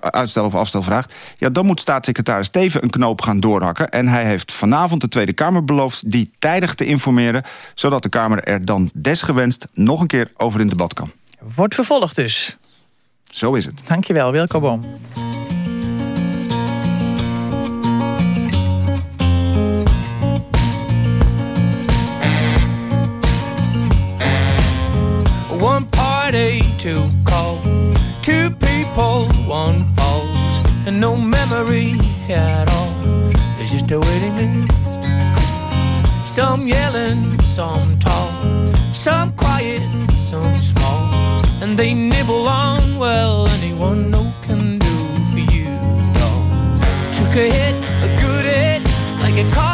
uitstel of afstel vraagt, ja, dan moet staatssecretaris Teven een knoop gaan doorhakken. En hij heeft vanavond de Tweede Kamer beloofd die tijdig te informeren, zodat de Kamer er dan desgewenst nog een keer over in debat kan. Wordt vervolgd dus. Zo is het. Dankjewel, Wilco Boom. One party to call, two people, one pause, and no memory at all. There's just a waiting list. Some yelling, some tall, some quiet, some small, and they nibble on well anyone know can do for you. Dog. Took a hit, a good hit, like a car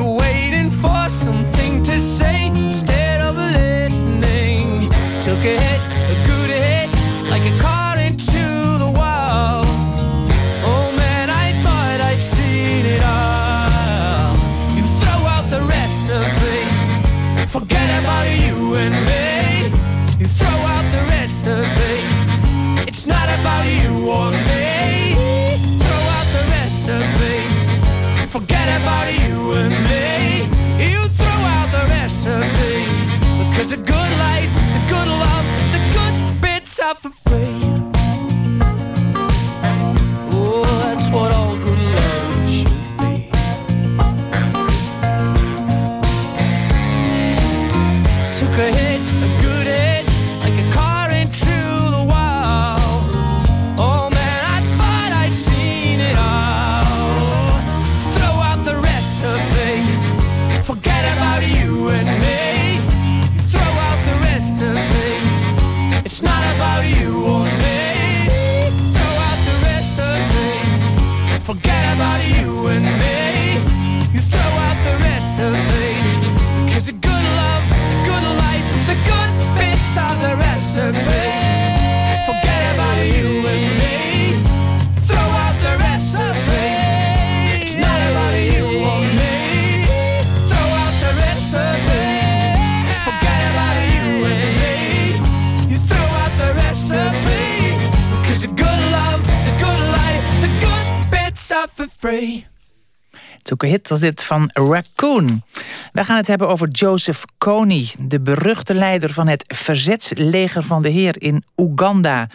a hit was dit van Raccoon. Wij gaan het hebben over Joseph Kony, de beruchte leider van het verzetsleger van de Heer in Oeganda.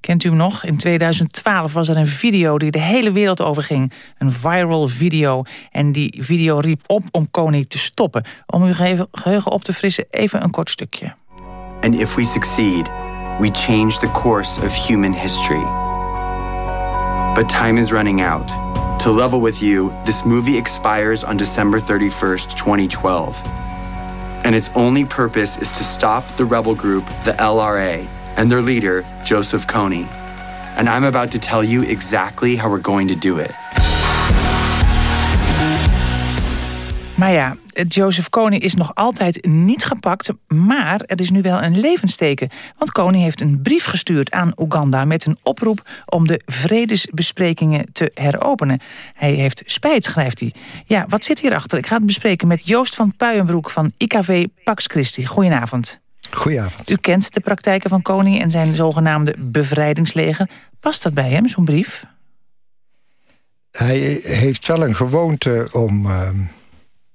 Kent u hem nog? In 2012 was er een video die de hele wereld overging. Een viral video. En die video riep op om Kony te stoppen. Om uw gehe- geheugen op te frissen, even een kort stukje. And if we succeed, we change the course of human history. But time is running out. To level with you, this movie expires on December 31st, 2012. And its only purpose is to stop the rebel group, the LRA, and their leader, Joseph Kony. And I'm about to tell you exactly how we're going to do it. Maar ja, Joseph Kony is nog altijd niet gepakt... maar er is nu wel een levensteken. Want Kony heeft een brief gestuurd aan Oeganda... met een oproep om de vredesbesprekingen te heropenen. Hij heeft spijt, schrijft hij. Ja, wat zit hierachter? Ik ga het bespreken met Joost van Puijenbroek van IKV Pax Christi. Goedenavond. Goedenavond. U kent de praktijken van Kony en zijn zogenaamde bevrijdingsleger. Past dat bij hem, zo'n brief? Hij heeft wel een gewoonte om uh,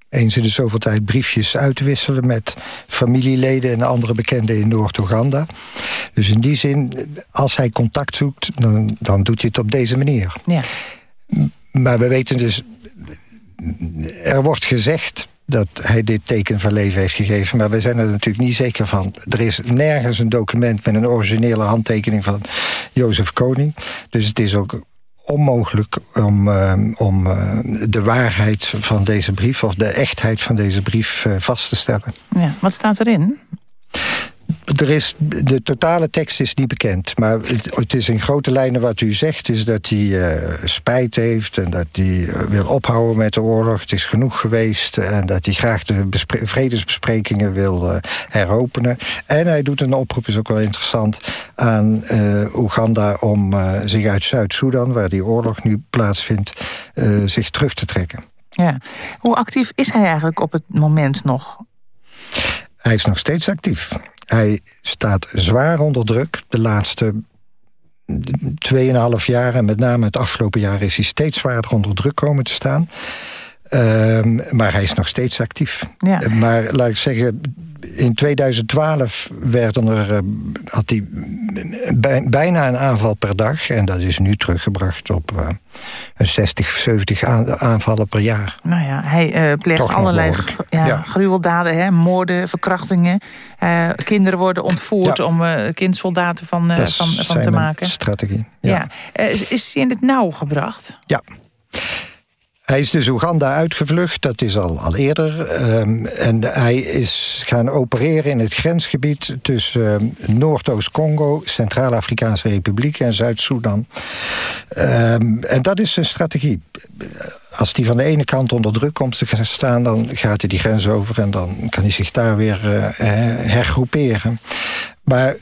eens in de zoveel tijd briefjes uit te wisselen met familieleden en andere bekenden in Noord-Oeganda. Dus in die zin, als hij contact zoekt, dan, dan doet hij het op deze manier. Ja. Maar we weten dus, er wordt gezegd dat hij dit teken van leven heeft gegeven. Maar we zijn er natuurlijk niet zeker van. Er is nergens een document met een originele handtekening van Jozef Koning. Dus het is ook onmogelijk om, uh, om uh, de waarheid van deze brief... of de echtheid van deze brief uh, vast te stellen. Ja, wat staat erin? Er is, de totale tekst is niet bekend. Maar het, het, is in grote lijnen wat u zegt... is dat hij uh, spijt heeft en dat hij uh, wil ophouden met de oorlog. Het is genoeg geweest en dat hij graag de vredesbesprekingen wil uh, heropenen. En hij doet een oproep, is ook wel interessant... aan Oeganda om zich uit Zuid-Soedan... waar die oorlog nu plaatsvindt, zich terug te trekken. Ja. Hoe actief is hij eigenlijk op het moment nog? Hij is nog steeds actief. Hij staat zwaar onder druk. De laatste 2,5 jaar en met name het afgelopen jaar... is hij steeds zwaarder onder druk komen te staan. Um, maar hij is nog steeds actief. Ja. Maar laat ik zeggen, in 2012 werden er, had hij bijna een aanval per dag. En dat is nu teruggebracht op uh, een 60, 70 aanvallen per jaar. Nou ja, hij uh, pleegt Toch allerlei ja, ja. gruweldaden, hè, moorden, verkrachtingen. Uh, kinderen worden ontvoerd ja. om kindsoldaten van, van, van te maken. strategie. Ja. ja. Is, is hij in het nauw gebracht? Ja. Hij is dus Oeganda uitgevlucht, dat is al, al eerder. Um, en hij is gaan opereren in het grensgebied tussen um, Noordoost-Congo... Centraal-Afrikaanse Republiek en Zuid-Soedan. Um, en dat is zijn strategie. Als hij van de ene kant onder druk komt te staan... dan gaat hij die grens over en dan kan hij zich daar weer uh, hergroeperen. Maar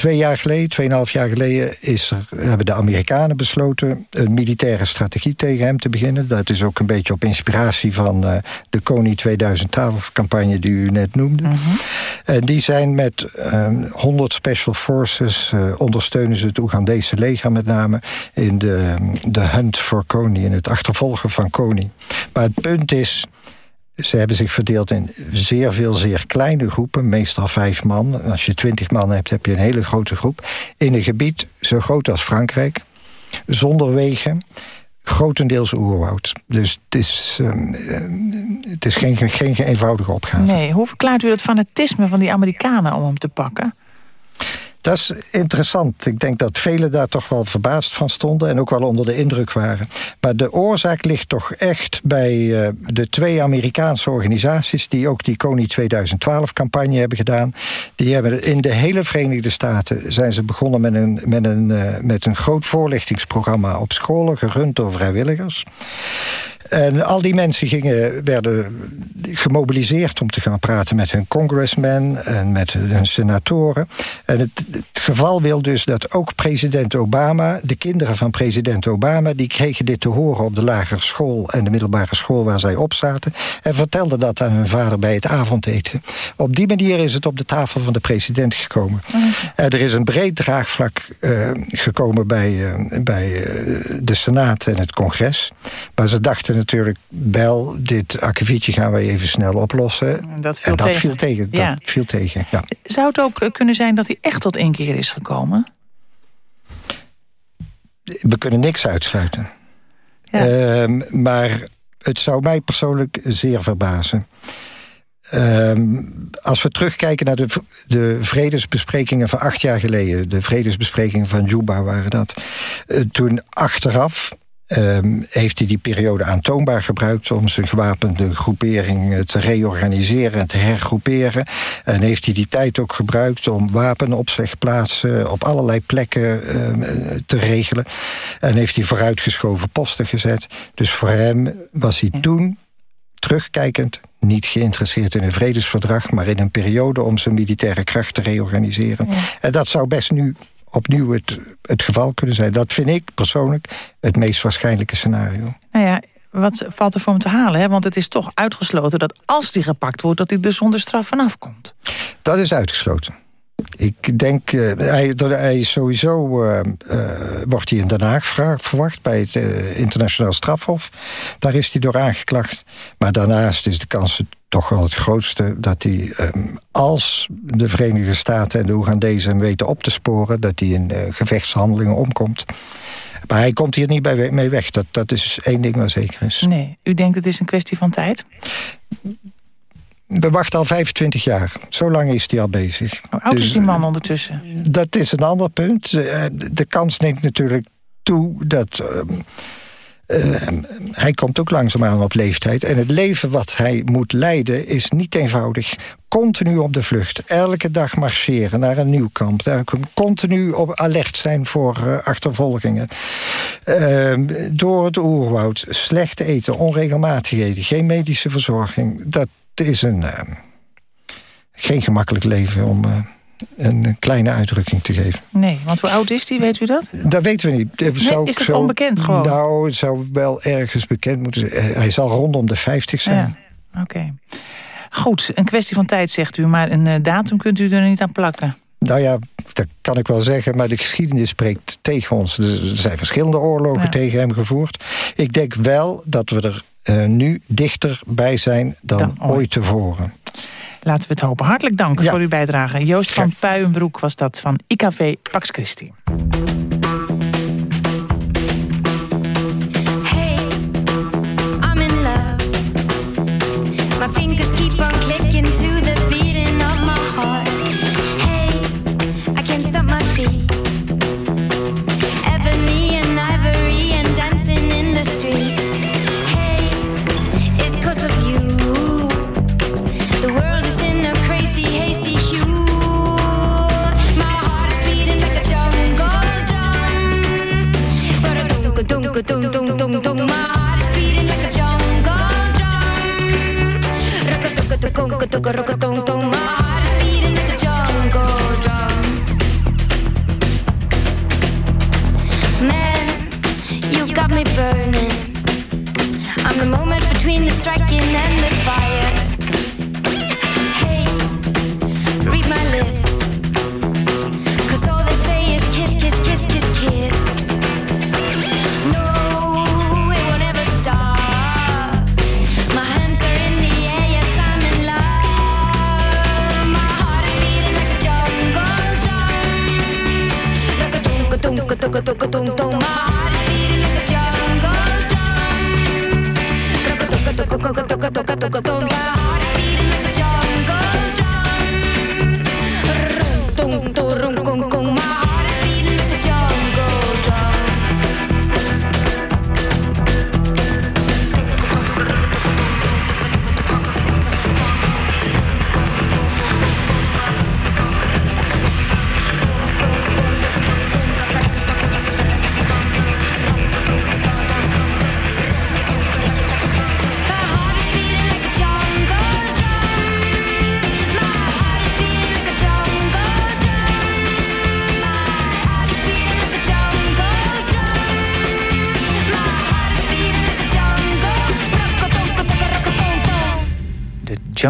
Twee jaar geleden, tweeënhalf jaar geleden... Is er, hebben de Amerikanen besloten een militaire strategie tegen hem te beginnen. Dat is ook een beetje op inspiratie van uh, de CONI 2012-campagne... die u net noemde. Mm -hmm. En die zijn met um, 100 special forces... Uh, ondersteunen ze het Oegandese leger met name... in de, de hunt voor CONI, in het achtervolgen van CONI. Maar het punt is... Ze hebben zich verdeeld in zeer veel, zeer kleine groepen. Meestal vijf man. Als je twintig man hebt, heb je een hele grote groep. In een gebied zo groot als Frankrijk. Zonder wegen. Grotendeels oerwoud. Dus het is, um, het is geen, geen eenvoudige opgave. Nee, hoe verklaart u dat fanatisme van die Amerikanen om hem te pakken? Dat is interessant. Ik denk dat velen daar toch wel verbaasd van stonden... en ook wel onder de indruk waren. Maar de oorzaak ligt toch echt bij uh, de twee Amerikaanse organisaties... die ook die CONI 2012-campagne hebben gedaan. Die hebben in de hele Verenigde Staten... zijn ze begonnen met een, met een, uh, met een groot voorlichtingsprogramma op scholen... gerund door vrijwilligers. En al die mensen gingen, werden gemobiliseerd om te gaan praten met hun congressmen en met hun senatoren. En het, het, geval wil dus dat ook president Obama, de kinderen van president Obama, die kregen dit te horen op de lagere school en de middelbare school waar zij op zaten. En vertelden dat aan hun vader bij het avondeten. Op die manier is het op de tafel van de president gekomen. Okay. er is een breed draagvlak uh, gekomen bij, uh, bij uh, de Senaat en het congres. Maar ze dachten natuurlijk wel, dit akkefietje gaan we even snel oplossen. Dat viel en dat tegen. viel tegen. Ja. Dat viel tegen ja. Zou het ook kunnen zijn dat hij echt tot één keer is gekomen? We kunnen niks uitsluiten. Ja. Um, maar het zou mij persoonlijk zeer verbazen. Um, als we terugkijken naar de, de vredesbesprekingen van acht jaar geleden... de vredesbesprekingen van Juba waren dat... Uh, toen achteraf Um, heeft hij die periode aantoonbaar gebruikt om zijn gewapende groepering te reorganiseren en te hergroeperen. En heeft hij die tijd ook gebruikt om wapenopzegplaatsen op allerlei plekken um, te regelen. En heeft hij vooruitgeschoven posten gezet. Dus voor hem was hij toen, terugkijkend, niet geïnteresseerd in een vredesverdrag, maar in een periode om zijn militaire kracht te reorganiseren. Ja. En dat zou best nu opnieuw het, het geval kunnen zijn. Dat vind ik persoonlijk het meest waarschijnlijke scenario. Nou ja, wat valt er voor hem te halen? Hè? Want het is toch uitgesloten dat als die gepakt wordt... dat hij er zonder straf vanaf komt. Dat is uitgesloten. Ik denk, uh, hij, hij sowieso uh, uh, wordt hij in Den Haag verwacht bij het internationaal strafhof. Daar is hij door aangeklaagd. Maar daarnaast is de kans toch wel het grootste dat hij, um, als de Verenigde Staten en de Oegandezen hem weten op te sporen, dat hij in gevechtshandelingen omkomt. Maar hij komt hier niet bij, mee weg. Dat, dat is één ding wat zeker is. Nee, u denkt het is een kwestie van tijd? We wachten al 25 jaar. Zo lang is hij al bezig. Hoe oud dus, is die man ondertussen? Dat is een ander punt. De kans neemt natuurlijk toe dat... Uh, uh, hij komt ook langzaamaan op leeftijd. En het leven wat hij moet leiden is niet eenvoudig. Continu op de vlucht. Elke dag marcheren naar een nieuw kamp. Continu op alert zijn voor uh, achtervolgingen. door het oerwoud. Slecht eten, onregelmatigheden. Geen medische verzorging. Dat is een, uh, geen gemakkelijk leven om uh, een kleine uitdrukking te geven. Nee, want hoe oud is die, weet u dat? Dat weten we niet. Nee, is het zo, onbekend gewoon? Nou, het zou wel ergens bekend moeten zijn. Hij zal rondom de 50 zijn. Ja. Oké. Okay. Goed, een kwestie van tijd zegt u, maar een uh, datum kunt u er niet aan plakken. Nou ja, dat kan ik wel zeggen, maar de geschiedenis spreekt tegen ons. Er zijn verschillende oorlogen ja. tegen hem gevoerd. Ik denk wel dat we er uh, nu dichterbij zijn dan, dan ooit tevoren. Laten we het hopen. Hartelijk dank ja. voor uw bijdrage. Joost van Puijenbroek was dat van IKV Pax Christi. только то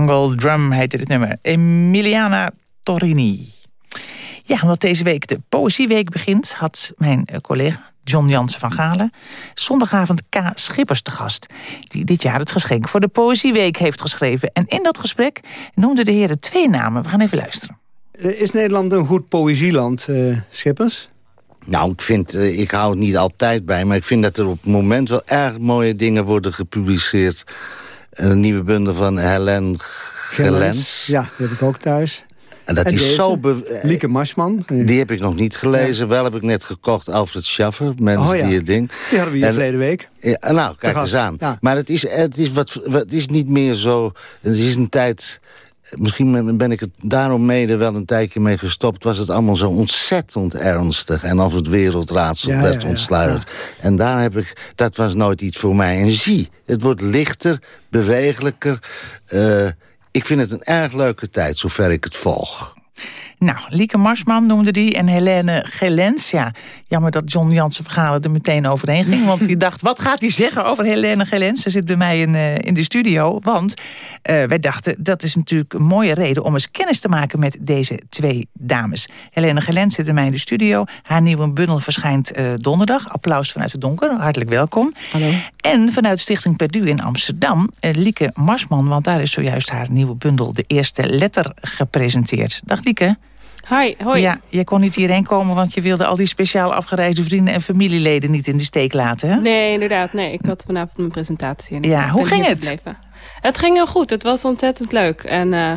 Jungle Drum heette dit nummer. Emiliana Torrini. Ja, omdat deze week de Poëzieweek begint... had mijn eh, collega John Jansen van Galen... zondagavond K. Schippers te gast... die dit jaar het geschenk voor de Poëzieweek heeft geschreven. En in dat gesprek noemden de heren twee namen. We gaan even luisteren. Eh, Is Nederland een goed poëzieland, eh, Schippers? Nou, ik vind, ik hou het niet altijd bij... maar ik vind dat er op het moment wel erg mooie dingen worden gepubliceerd. Een nieuwe bundel van Helen Gelens. Ja, die heb ik ook thuis. En dat En is deze? zo... be- Lieke Marsman. Die heb ik nog niet gelezen. Wel heb ik net gekocht Alfred Schaffer. Mensen Oh ja. die het ding. Die hadden we hier En- verleden week. Ja, nou, kijk eens aan. Maar het is, het, is wat, wat- het is niet meer zo... Het is een tijd... Misschien ben ik het daarom mede wel een tijdje mee gestopt... was het allemaal zo ontzettend ernstig. En als het wereldraadsel Ja, werd ja. En daar heb ik... Dat was nooit iets voor mij. En zie, het wordt lichter, bewegelijker. Eh, ik vind het een erg leuke tijd, zover ik het volg. Nou, Lieke Marsman noemde die en Helene Gelens. Ja, jammer dat John Jansen Vergalen er meteen overheen ging. Want hij dacht, wat gaat hij zeggen over Helene Gelens? Ze zit bij mij in, eh, in de studio. Want eh, wij dachten, dat is natuurlijk een mooie reden... om eens kennis te maken met deze twee dames. Helene Gelens zit bij mij in de studio. Haar nieuwe bundel verschijnt eh, donderdag. Applaus vanuit het donker. Hartelijk welkom. Hallo. En vanuit Stichting Perdu in Amsterdam, Lieke Marsman... want daar is zojuist haar nieuwe bundel De Eerste Letter gepresenteerd. Dag Lieke. Hi, hoi. Ja, je kon niet hierheen komen, want je wilde al die speciaal afgereisde vrienden en familieleden niet in de steek laten. Hè? Nee, inderdaad. Nee, ik had vanavond mijn presentatie. En Ja, hoe ging het? gebleven. Het ging heel goed. Het was ontzettend leuk. En eh,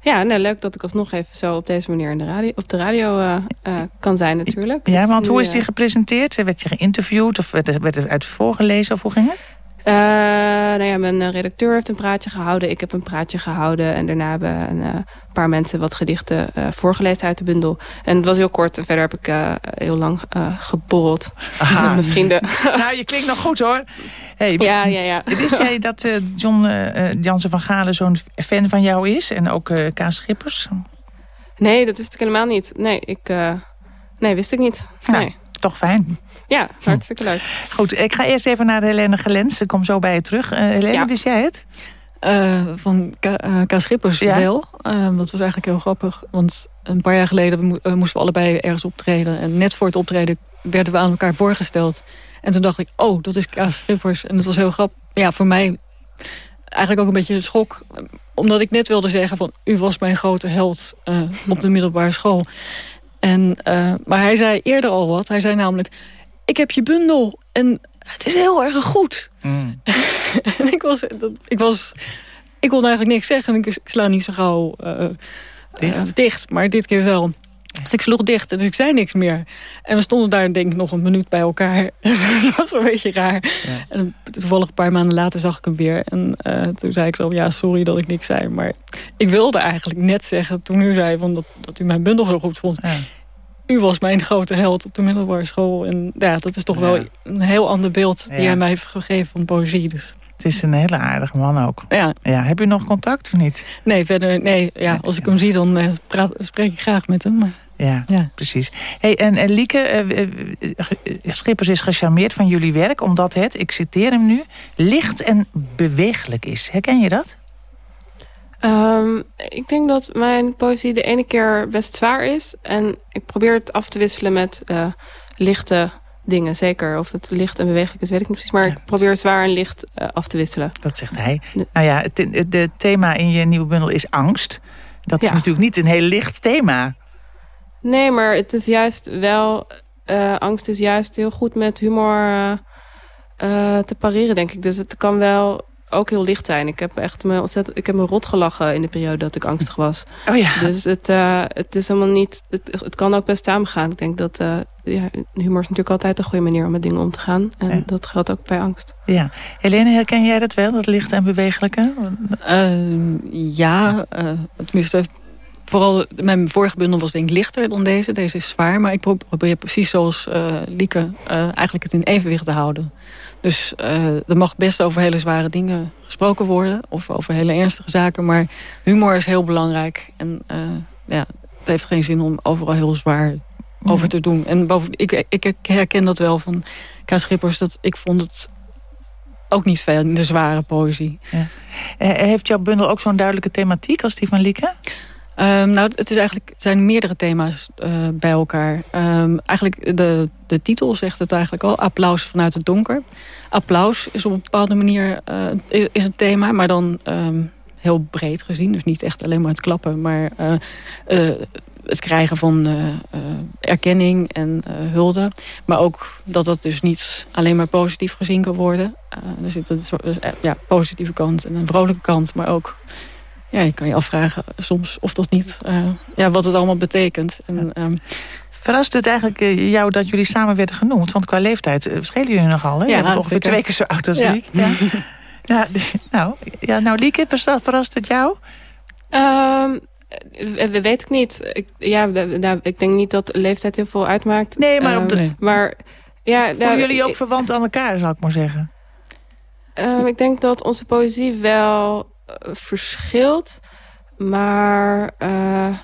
ja, nou, leuk dat ik alsnog even zo op deze manier in de radio, op de radio eh, eh, kan zijn natuurlijk. Ja, want hoe is die gepresenteerd? Werd je geïnterviewd of werd er, werd er uit voorgelezen of hoe ging het? Eh, nou ja, mijn eh, redacteur heeft een praatje gehouden. Ik heb een praatje gehouden. En daarna hebben een eh, paar mensen wat gedichten voorgelezen uit de bundel. En het was heel kort. En verder heb ik heel lang geborreld [LAUGHS] met mijn vrienden. [LAUGHS] nou, je klinkt nog goed hoor. Hey, Ja, ja, ja. [LAUGHS] Wist jij dat John Jansen van Galen zo'n fan van jou is? En ook Kaas Schippers? Nee, dat wist ik helemaal niet. Nee, ik, nee wist ik niet. Nou, Nee. Toch fijn. Ja, hartstikke leuk. Goed, ik ga eerst even naar Helene Gelens. Ik kom zo bij je terug. Eh Helene, wist jij het? Eh, van K, eh, K. Schippers Ja. wel. Eh, dat was eigenlijk heel grappig. Want een paar jaar geleden mo- moesten we allebei ergens optreden. En net voor het optreden werden we aan elkaar voorgesteld. En toen dacht ik, oh, dat is K. Schippers. En dat was heel grappig. Ja, voor mij eigenlijk ook een beetje een schok. Omdat ik net wilde zeggen van... u was mijn grote held eh, op de middelbare school. En, eh, maar hij zei eerder al wat. Hij zei namelijk... ik heb je bundel en het is heel erg goed. Mm. [LAUGHS] en ik was, dat, ik was... Ik kon eigenlijk niks zeggen. Ik, ik sla niet zo gauw eh, eh, dicht. Maar dit keer wel. Dus ik sloeg dicht, dus ik zei niks meer. En we stonden daar denk ik nog een minuut bij elkaar. [LAUGHS] dat was een beetje raar. En toevallig een paar maanden later zag ik hem weer. En eh, toen zei ik zo, ja, sorry dat ik niks zei. Maar ik wilde eigenlijk net zeggen, toen u zei van dat, dat u mijn bundel zo goed vond. U was mijn grote held op de middelbare school. En ja, dat is toch wel een heel ander beeld die Ja. hij mij heeft gegeven van poëzie. Dus. Het is een hele aardige man ook. Ja. ja. Heb je nog contact of niet? Nee, verder, nee, ja, als ik hem zie, dan eh, praat, spreek ik graag met hem. Maar... Ja, Ja. precies. Hey, en, en Lieke, eh, eh, Schippers is gecharmeerd van jullie werk... omdat het, ik citeer hem nu, licht en bewegelijk is. Herken je dat? Ehm, ik denk dat mijn poëzie de ene keer best zwaar is. En ik probeer het af te wisselen met eh, lichte dingen. Zeker of het licht en bewegelijk is, weet ik niet precies. Maar ik probeer zwaar en licht eh, af te wisselen. Dat zegt hij. Nou ja, het, het het thema in je nieuwe bundel is angst. Dat is Ja. natuurlijk niet een heel licht thema. Nee, maar het is juist wel... eh, angst is juist heel goed met humor te pareren, denk ik. Dus het kan wel ook heel licht zijn. Ik heb echt me ontzettend, ik heb me rot gelachen in de periode dat ik angstig was. Oh ja. Dus het, eh, het is helemaal niet, het, het kan ook best samengaan. Ik denk dat eh, ja, humor is natuurlijk altijd een goede manier om met dingen om te gaan. En Ja. dat geldt ook bij angst. Ja. Helene, herken jij dat wel, dat licht en bewegelijke? Ehm, ja, eh, tenminste, vooral mijn vorige bundel was denk ik lichter dan deze. Deze is zwaar, maar ik pro- probeer precies zoals eh, Lieke eh, eigenlijk het in evenwicht te houden. Dus eh, er mag best over hele zware dingen gesproken worden. Of over hele ernstige zaken. Maar humor is heel belangrijk. En eh, ja, het heeft geen zin om overal heel zwaar over te doen. En boven, ik, ik herken dat wel van K. Schippers. Dat ik vond het ook niet veel in de zware poëzie. Ja. Eh, heeft jouw bundel ook zo'n duidelijke thematiek als die van Lieke? Ehm, nou, het, is eigenlijk, zijn meerdere thema's eh, bij elkaar. Ehm, eigenlijk, de, de titel zegt het eigenlijk al. Applaus vanuit het donker. Applaus is op een bepaalde manier eh, is, is het thema. Maar dan ehm, heel breed gezien. Dus niet echt alleen maar het klappen. Maar eh, het krijgen van erkenning en hulde. Maar ook dat dat dus niet alleen maar positief gezien kan worden. Er zit een dus, ja, positieve kant en een vrolijke kant. Maar ook ja, je kan je afvragen soms of dat niet, eh, ja, wat het allemaal betekent. En, ehm, Verrast het eigenlijk eh, jou dat jullie samen werden genoemd? Want qua leeftijd eh, schelen jullie nogal, hè? Ja, dat ongeveer ik, twee keer zo oud als ja. Lieke. Ja. [LAUGHS] Ja, nou, ja, nou, Lieke, verrast, verrast het jou? We weet ik niet. Ik, ja, nou, ik denk niet dat leeftijd heel veel uitmaakt. Nee, maar op de- Ehm, maar ja, Voelen nou, jullie ook ik- verwant aan elkaar, zal ik maar zeggen? Ik denk dat onze poëzie wel verschilt. Maar... eh,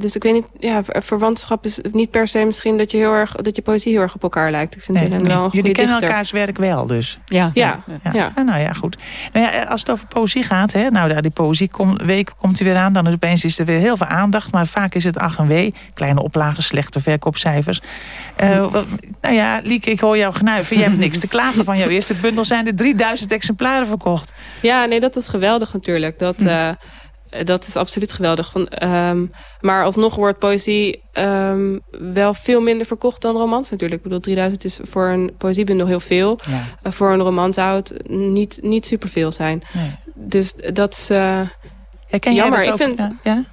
dus ik weet niet, ja, ver- verwantschap is niet per se misschien dat je heel erg dat je poëzie heel erg op elkaar lijkt. Ik vind Nee, Hélène nee. wel een Jullie kennen dichter. elkaars werk wel, dus. Ja. Ja, Ja. ja. Nou ja, goed. Nou ja, als het over poëzie gaat, hè, nou, ja, die poëzieweek komt er weer aan. Dan is opeens is er weer heel veel aandacht. Maar vaak is het ach en wee. Kleine oplagen, slechte verkoopcijfers. Eh, wat- nou ja, Lieke, ik hoor jou gnuiven. Je hebt niks te klagen van jouw [LAUGHS] eerste bundel. Zijn er 3000 exemplaren verkocht. Ja, nee, dat is geweldig natuurlijk. Dat, Hm. Eh, dat is absoluut geweldig. Van, ehm, maar alsnog wordt poëzie ehm, wel veel minder verkocht dan romans natuurlijk. Ik bedoel, 3000 is voor een poëziebundel heel veel. Ja. Eh, voor een roman zou het niet, niet superveel zijn. Nee. Dus dat is eh, Herken jij jammer. dat Ik ook? vind, Ja? Ja?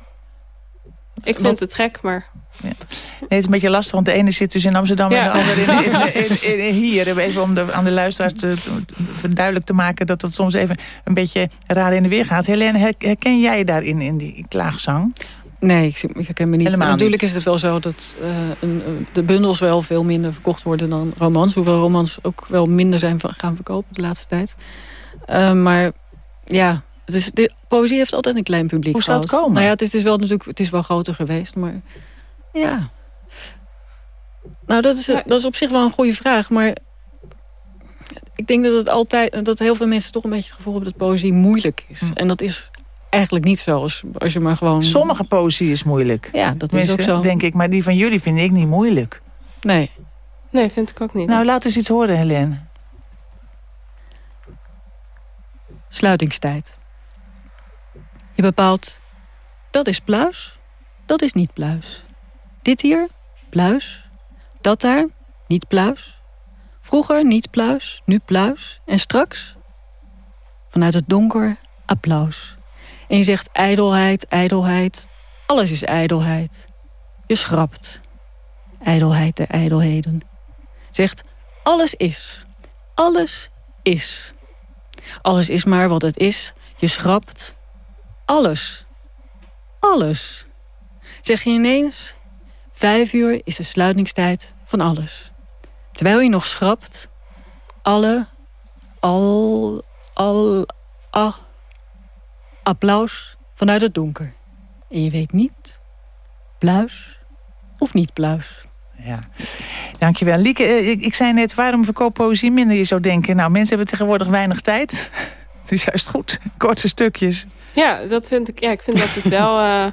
ik vind het gek, maar... Nee, het is een beetje lastig, want de ene zit dus in Amsterdam Ja. en de andere in, in, in- in- hier. Even om de, aan de luisteraars te, te- duidelijk te maken dat het soms even een beetje raar in de weer gaat. Helene, her- herken jij daarin in die klaagzang? nee, ik, ik herken me niet. Helemaal natuurlijk niet. is het wel zo dat eh, een, een- de bundels wel veel minder verkocht worden dan romans. Hoewel romans ook wel minder zijn gaan verkopen de laatste tijd. Eh, maar ja, het is, de poëzie heeft altijd een klein publiek Hoe zou het gehad. komen? Nou ja, het is, het is wel natuurlijk, het is wel groter geweest, maar ja. Nou, dat is, dat is op zich wel een goede vraag, maar ik denk dat het altijd, dat heel veel mensen toch een beetje het gevoel hebben dat poëzie moeilijk is. En dat is eigenlijk niet zo als, als je maar gewoon. Sommige poëzie is moeilijk. Ja, dat is ook zo. denk ik. Maar die van jullie vind ik niet moeilijk. Nee. Nee, vind ik ook niet. Nou, laat eens iets horen, Helene. Sluitingstijd. Je bepaalt, dat is pluis, dat is niet pluis. Dit hier, pluis. Dat daar, niet pluis. Vroeger niet pluis, nu pluis. En straks, vanuit het donker, applaus. En je zegt ijdelheid, ijdelheid. Alles is ijdelheid. Je schrapt. Ijdelheid der ijdelheden. Zegt, alles is. Alles is. Alles is maar wat het is. Je schrapt. Alles. Alles. Zeg je ineens, vijf uur is de sluitingstijd van alles. Terwijl je nog schrapt, alle, al, al, ah, applaus vanuit het donker. En je weet niet, pluis of niet pluis. Ja, dankjewel. Lieke, eh, ik, ik zei net, waarom verkoopt poëzie minder? Je zou denken, nou, mensen hebben tegenwoordig weinig tijd. [LAUGHS] Het is juist goed, korte stukjes. Ja, dat vind ik. Ja, ik vind dat dus wel. eh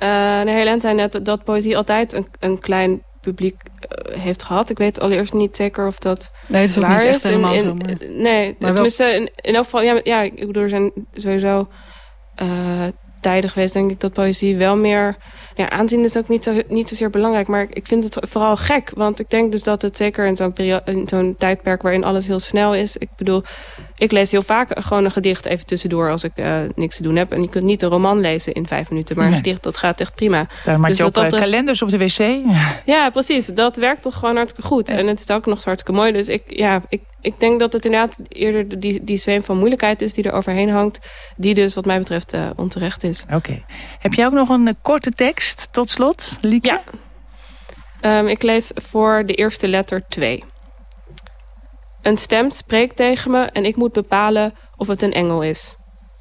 eh nee, Helene zei net dat, poëzie altijd een, een klein publiek eh, heeft gehad. Ik weet allereerst niet zeker of dat Nee, het is waar niet echt is. In- helemaal in- zo, maar- Nee, Maar wel- tenminste, in, in elk geval, ja, ja, ik bedoel, er zijn sowieso eh, tijden geweest, denk ik dat poëzie wel meer... Ja, aanzien is ook niet, zo, niet zozeer belangrijk, maar ik vind het vooral gek. Want ik denk dus dat het zeker in zo'n perio- in zo'n tijdperk waarin alles heel snel is... Ik bedoel, ik lees heel vaak gewoon een gedicht even tussendoor als ik eh, niks te doen heb. En je kunt niet een roman lezen in vijf minuten, maar een gedicht dat gaat echt prima. Daar maak Dus je ook dat kalenders op de wc. ja, precies. Dat werkt toch gewoon hartstikke goed. En het is ook nog hartstikke mooi. Dus ik, ja, ik, ik denk dat het inderdaad eerder die, die zweem van moeilijkheid is... die er overheen hangt. Die dus wat mij betreft eh, onterecht is. Oké. Heb jij ook nog een eh, korte tekst tot slot, Lieke? Ja. Ehm, ik lees voor de eerste letter 2. Een stem spreekt tegen me en ik moet bepalen of het een engel is.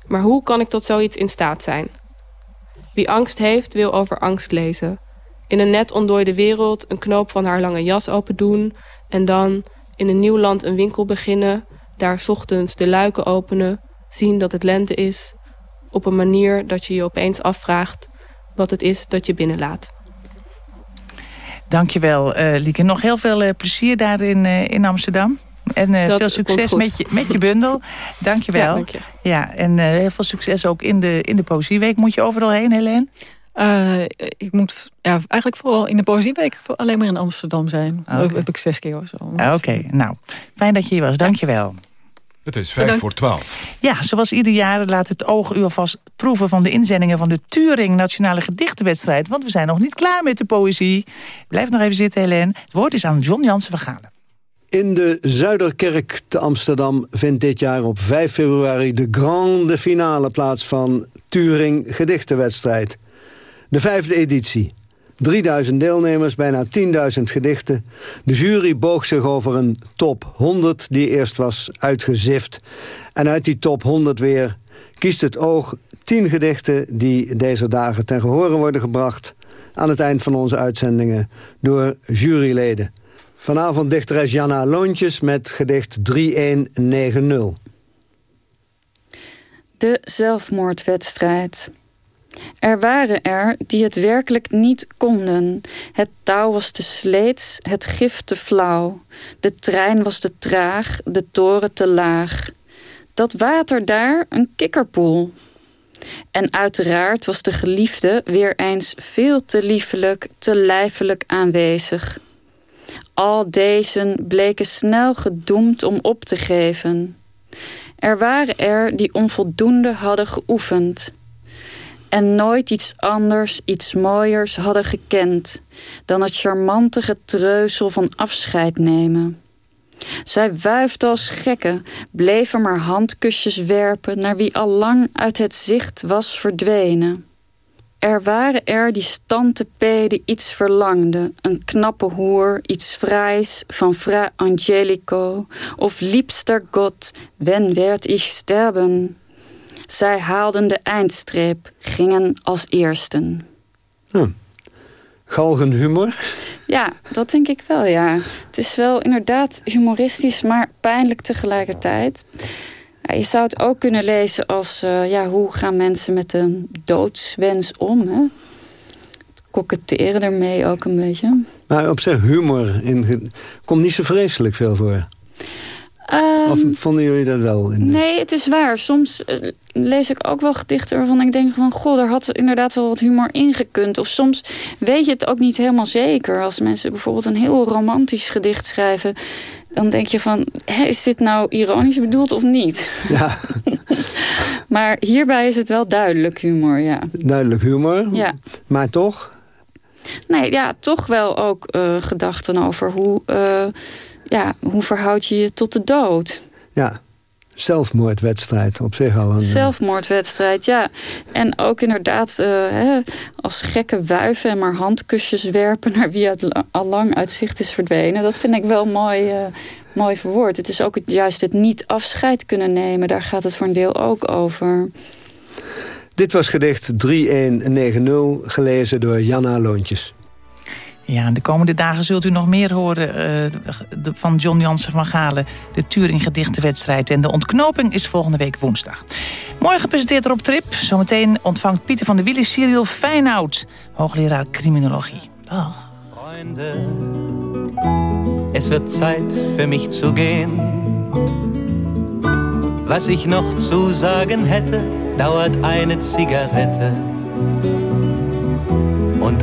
Maar hoe kan ik tot zoiets in staat zijn? Wie angst heeft, wil over angst lezen. In een net ontdooide wereld een knoop van haar lange jas open doen... en dan in een nieuw land een winkel beginnen... daar ochtends de luiken openen, zien dat het lente is... op een manier dat je je opeens afvraagt wat het is dat je binnenlaat. Dankjewel, eh Lieke. Nog heel veel eh, plezier daar in, eh, in Amsterdam. En eh, veel succes met je, met je bundel. [LAUGHS] Dankjewel. Ja, dank je. Ja, en eh, heel veel succes ook in de, in de Poëzieweek. Moet je overal heen, Helene? Eh, ik moet ja, eigenlijk vooral in de Poëzieweek alleen maar in Amsterdam zijn. Ah, Dat oké. heb ik zes keer of zo. Ah, Oké, nou, fijn dat je hier was. Dankjewel. Het is vijf Bedankt. voor twaalf. Ja, zoals ieder jaar laat het oog u alvast proeven van de inzendingen van de Turing Nationale Gedichtenwedstrijd. Want we zijn nog niet klaar met de poëzie. Blijf nog even zitten, Helene. Het woord is aan John Jansen van Galen. In de Zuiderkerk te Amsterdam vindt dit jaar op 5 februari... de grande finale plaats van Turing Gedichtenwedstrijd. De vijfde editie. 3000 deelnemers, bijna 10.000 gedichten. De jury boog zich over een top 100 die eerst was uitgezift. En uit die top 100 weer kiest het oog 10 gedichten... die deze dagen ten gehore worden gebracht... aan het eind van onze uitzendingen door juryleden. Vanavond dichteres Janna Loontjes met gedicht 3190. De zelfmoordwedstrijd. Er waren er die het werkelijk niet konden. Het touw was te sleets, het gif te flauw. De trein was te traag, de toren te laag. Dat water daar een kikkerpoel. En uiteraard was de geliefde weer eens veel te liefelijk, te lijfelijk aanwezig. Al deze bleken snel gedoemd om op te geven. Er waren er die onvoldoende hadden geoefend. En nooit iets anders, iets mooiers hadden gekend... dan het charmante getreuzel van afscheid nemen. Zij wuifden als gekken, bleven maar handkusjes werpen... naar wie al lang uit het zicht was verdwenen. Er waren er die stantepeden iets verlangden. Een knappe hoer, iets fraais van Fra Angelico. Of liebster God, wen werd ich sterben? Zij haalden de eindstreep, gingen als eersten. Galgen humor. Ja, dat denk ik wel, ja. Het is wel inderdaad humoristisch, maar pijnlijk tegelijkertijd. Ja, je zou het ook kunnen lezen als... eh, ja, hoe gaan mensen met een doodswens om, hè? Koketteren ermee ook een beetje. Maar op zich humor in, komt niet zo vreselijk veel voor. Ehm, Of vonden jullie dat wel? In, Nee, het is waar. Soms eh, lees ik ook wel gedichten waarvan ik denk van... goh, daar had inderdaad wel wat humor in gekund. Of soms weet je het ook niet helemaal zeker. Als mensen bijvoorbeeld een heel romantisch gedicht schrijven... dan denk je van, hè, is dit nou ironisch bedoeld of niet? Ja. [LAUGHS] maar hierbij is het wel duidelijk humor, ja. Duidelijk humor. Ja. Maar toch, Nee, ja, toch wel ook eh, gedachten over hoe... eh, ja, hoe verhoud je je tot de dood? ja, zelfmoordwedstrijd op zich al. Een, Zelfmoordwedstrijd, ja. En ook inderdaad eh, hè, als gekke wuiven en maar handkusjes werpen... naar wie het al lang uit zicht is verdwenen. Dat vind ik wel mooi, eh, mooi verwoord. Het is ook het, juist het niet afscheid kunnen nemen. Daar gaat het voor een deel ook over. Dit was gedicht 3190, gelezen door Janna Loontjes. Ja, en de komende dagen zult u nog meer horen eh, de- van John Jansen van Galen. De Turing Gedichtenwedstrijd. En de ontknoping is volgende week woensdag. Morgen presenteert Rob Trip. Zometeen ontvangt Pieter van der Wielen Cyril Feyenoord. Hoogleraar criminologie. Dag. Freunde, es wird Zeit für mich zu gehen. Was ich noch zu sagen hätte, dauert eine Zigarette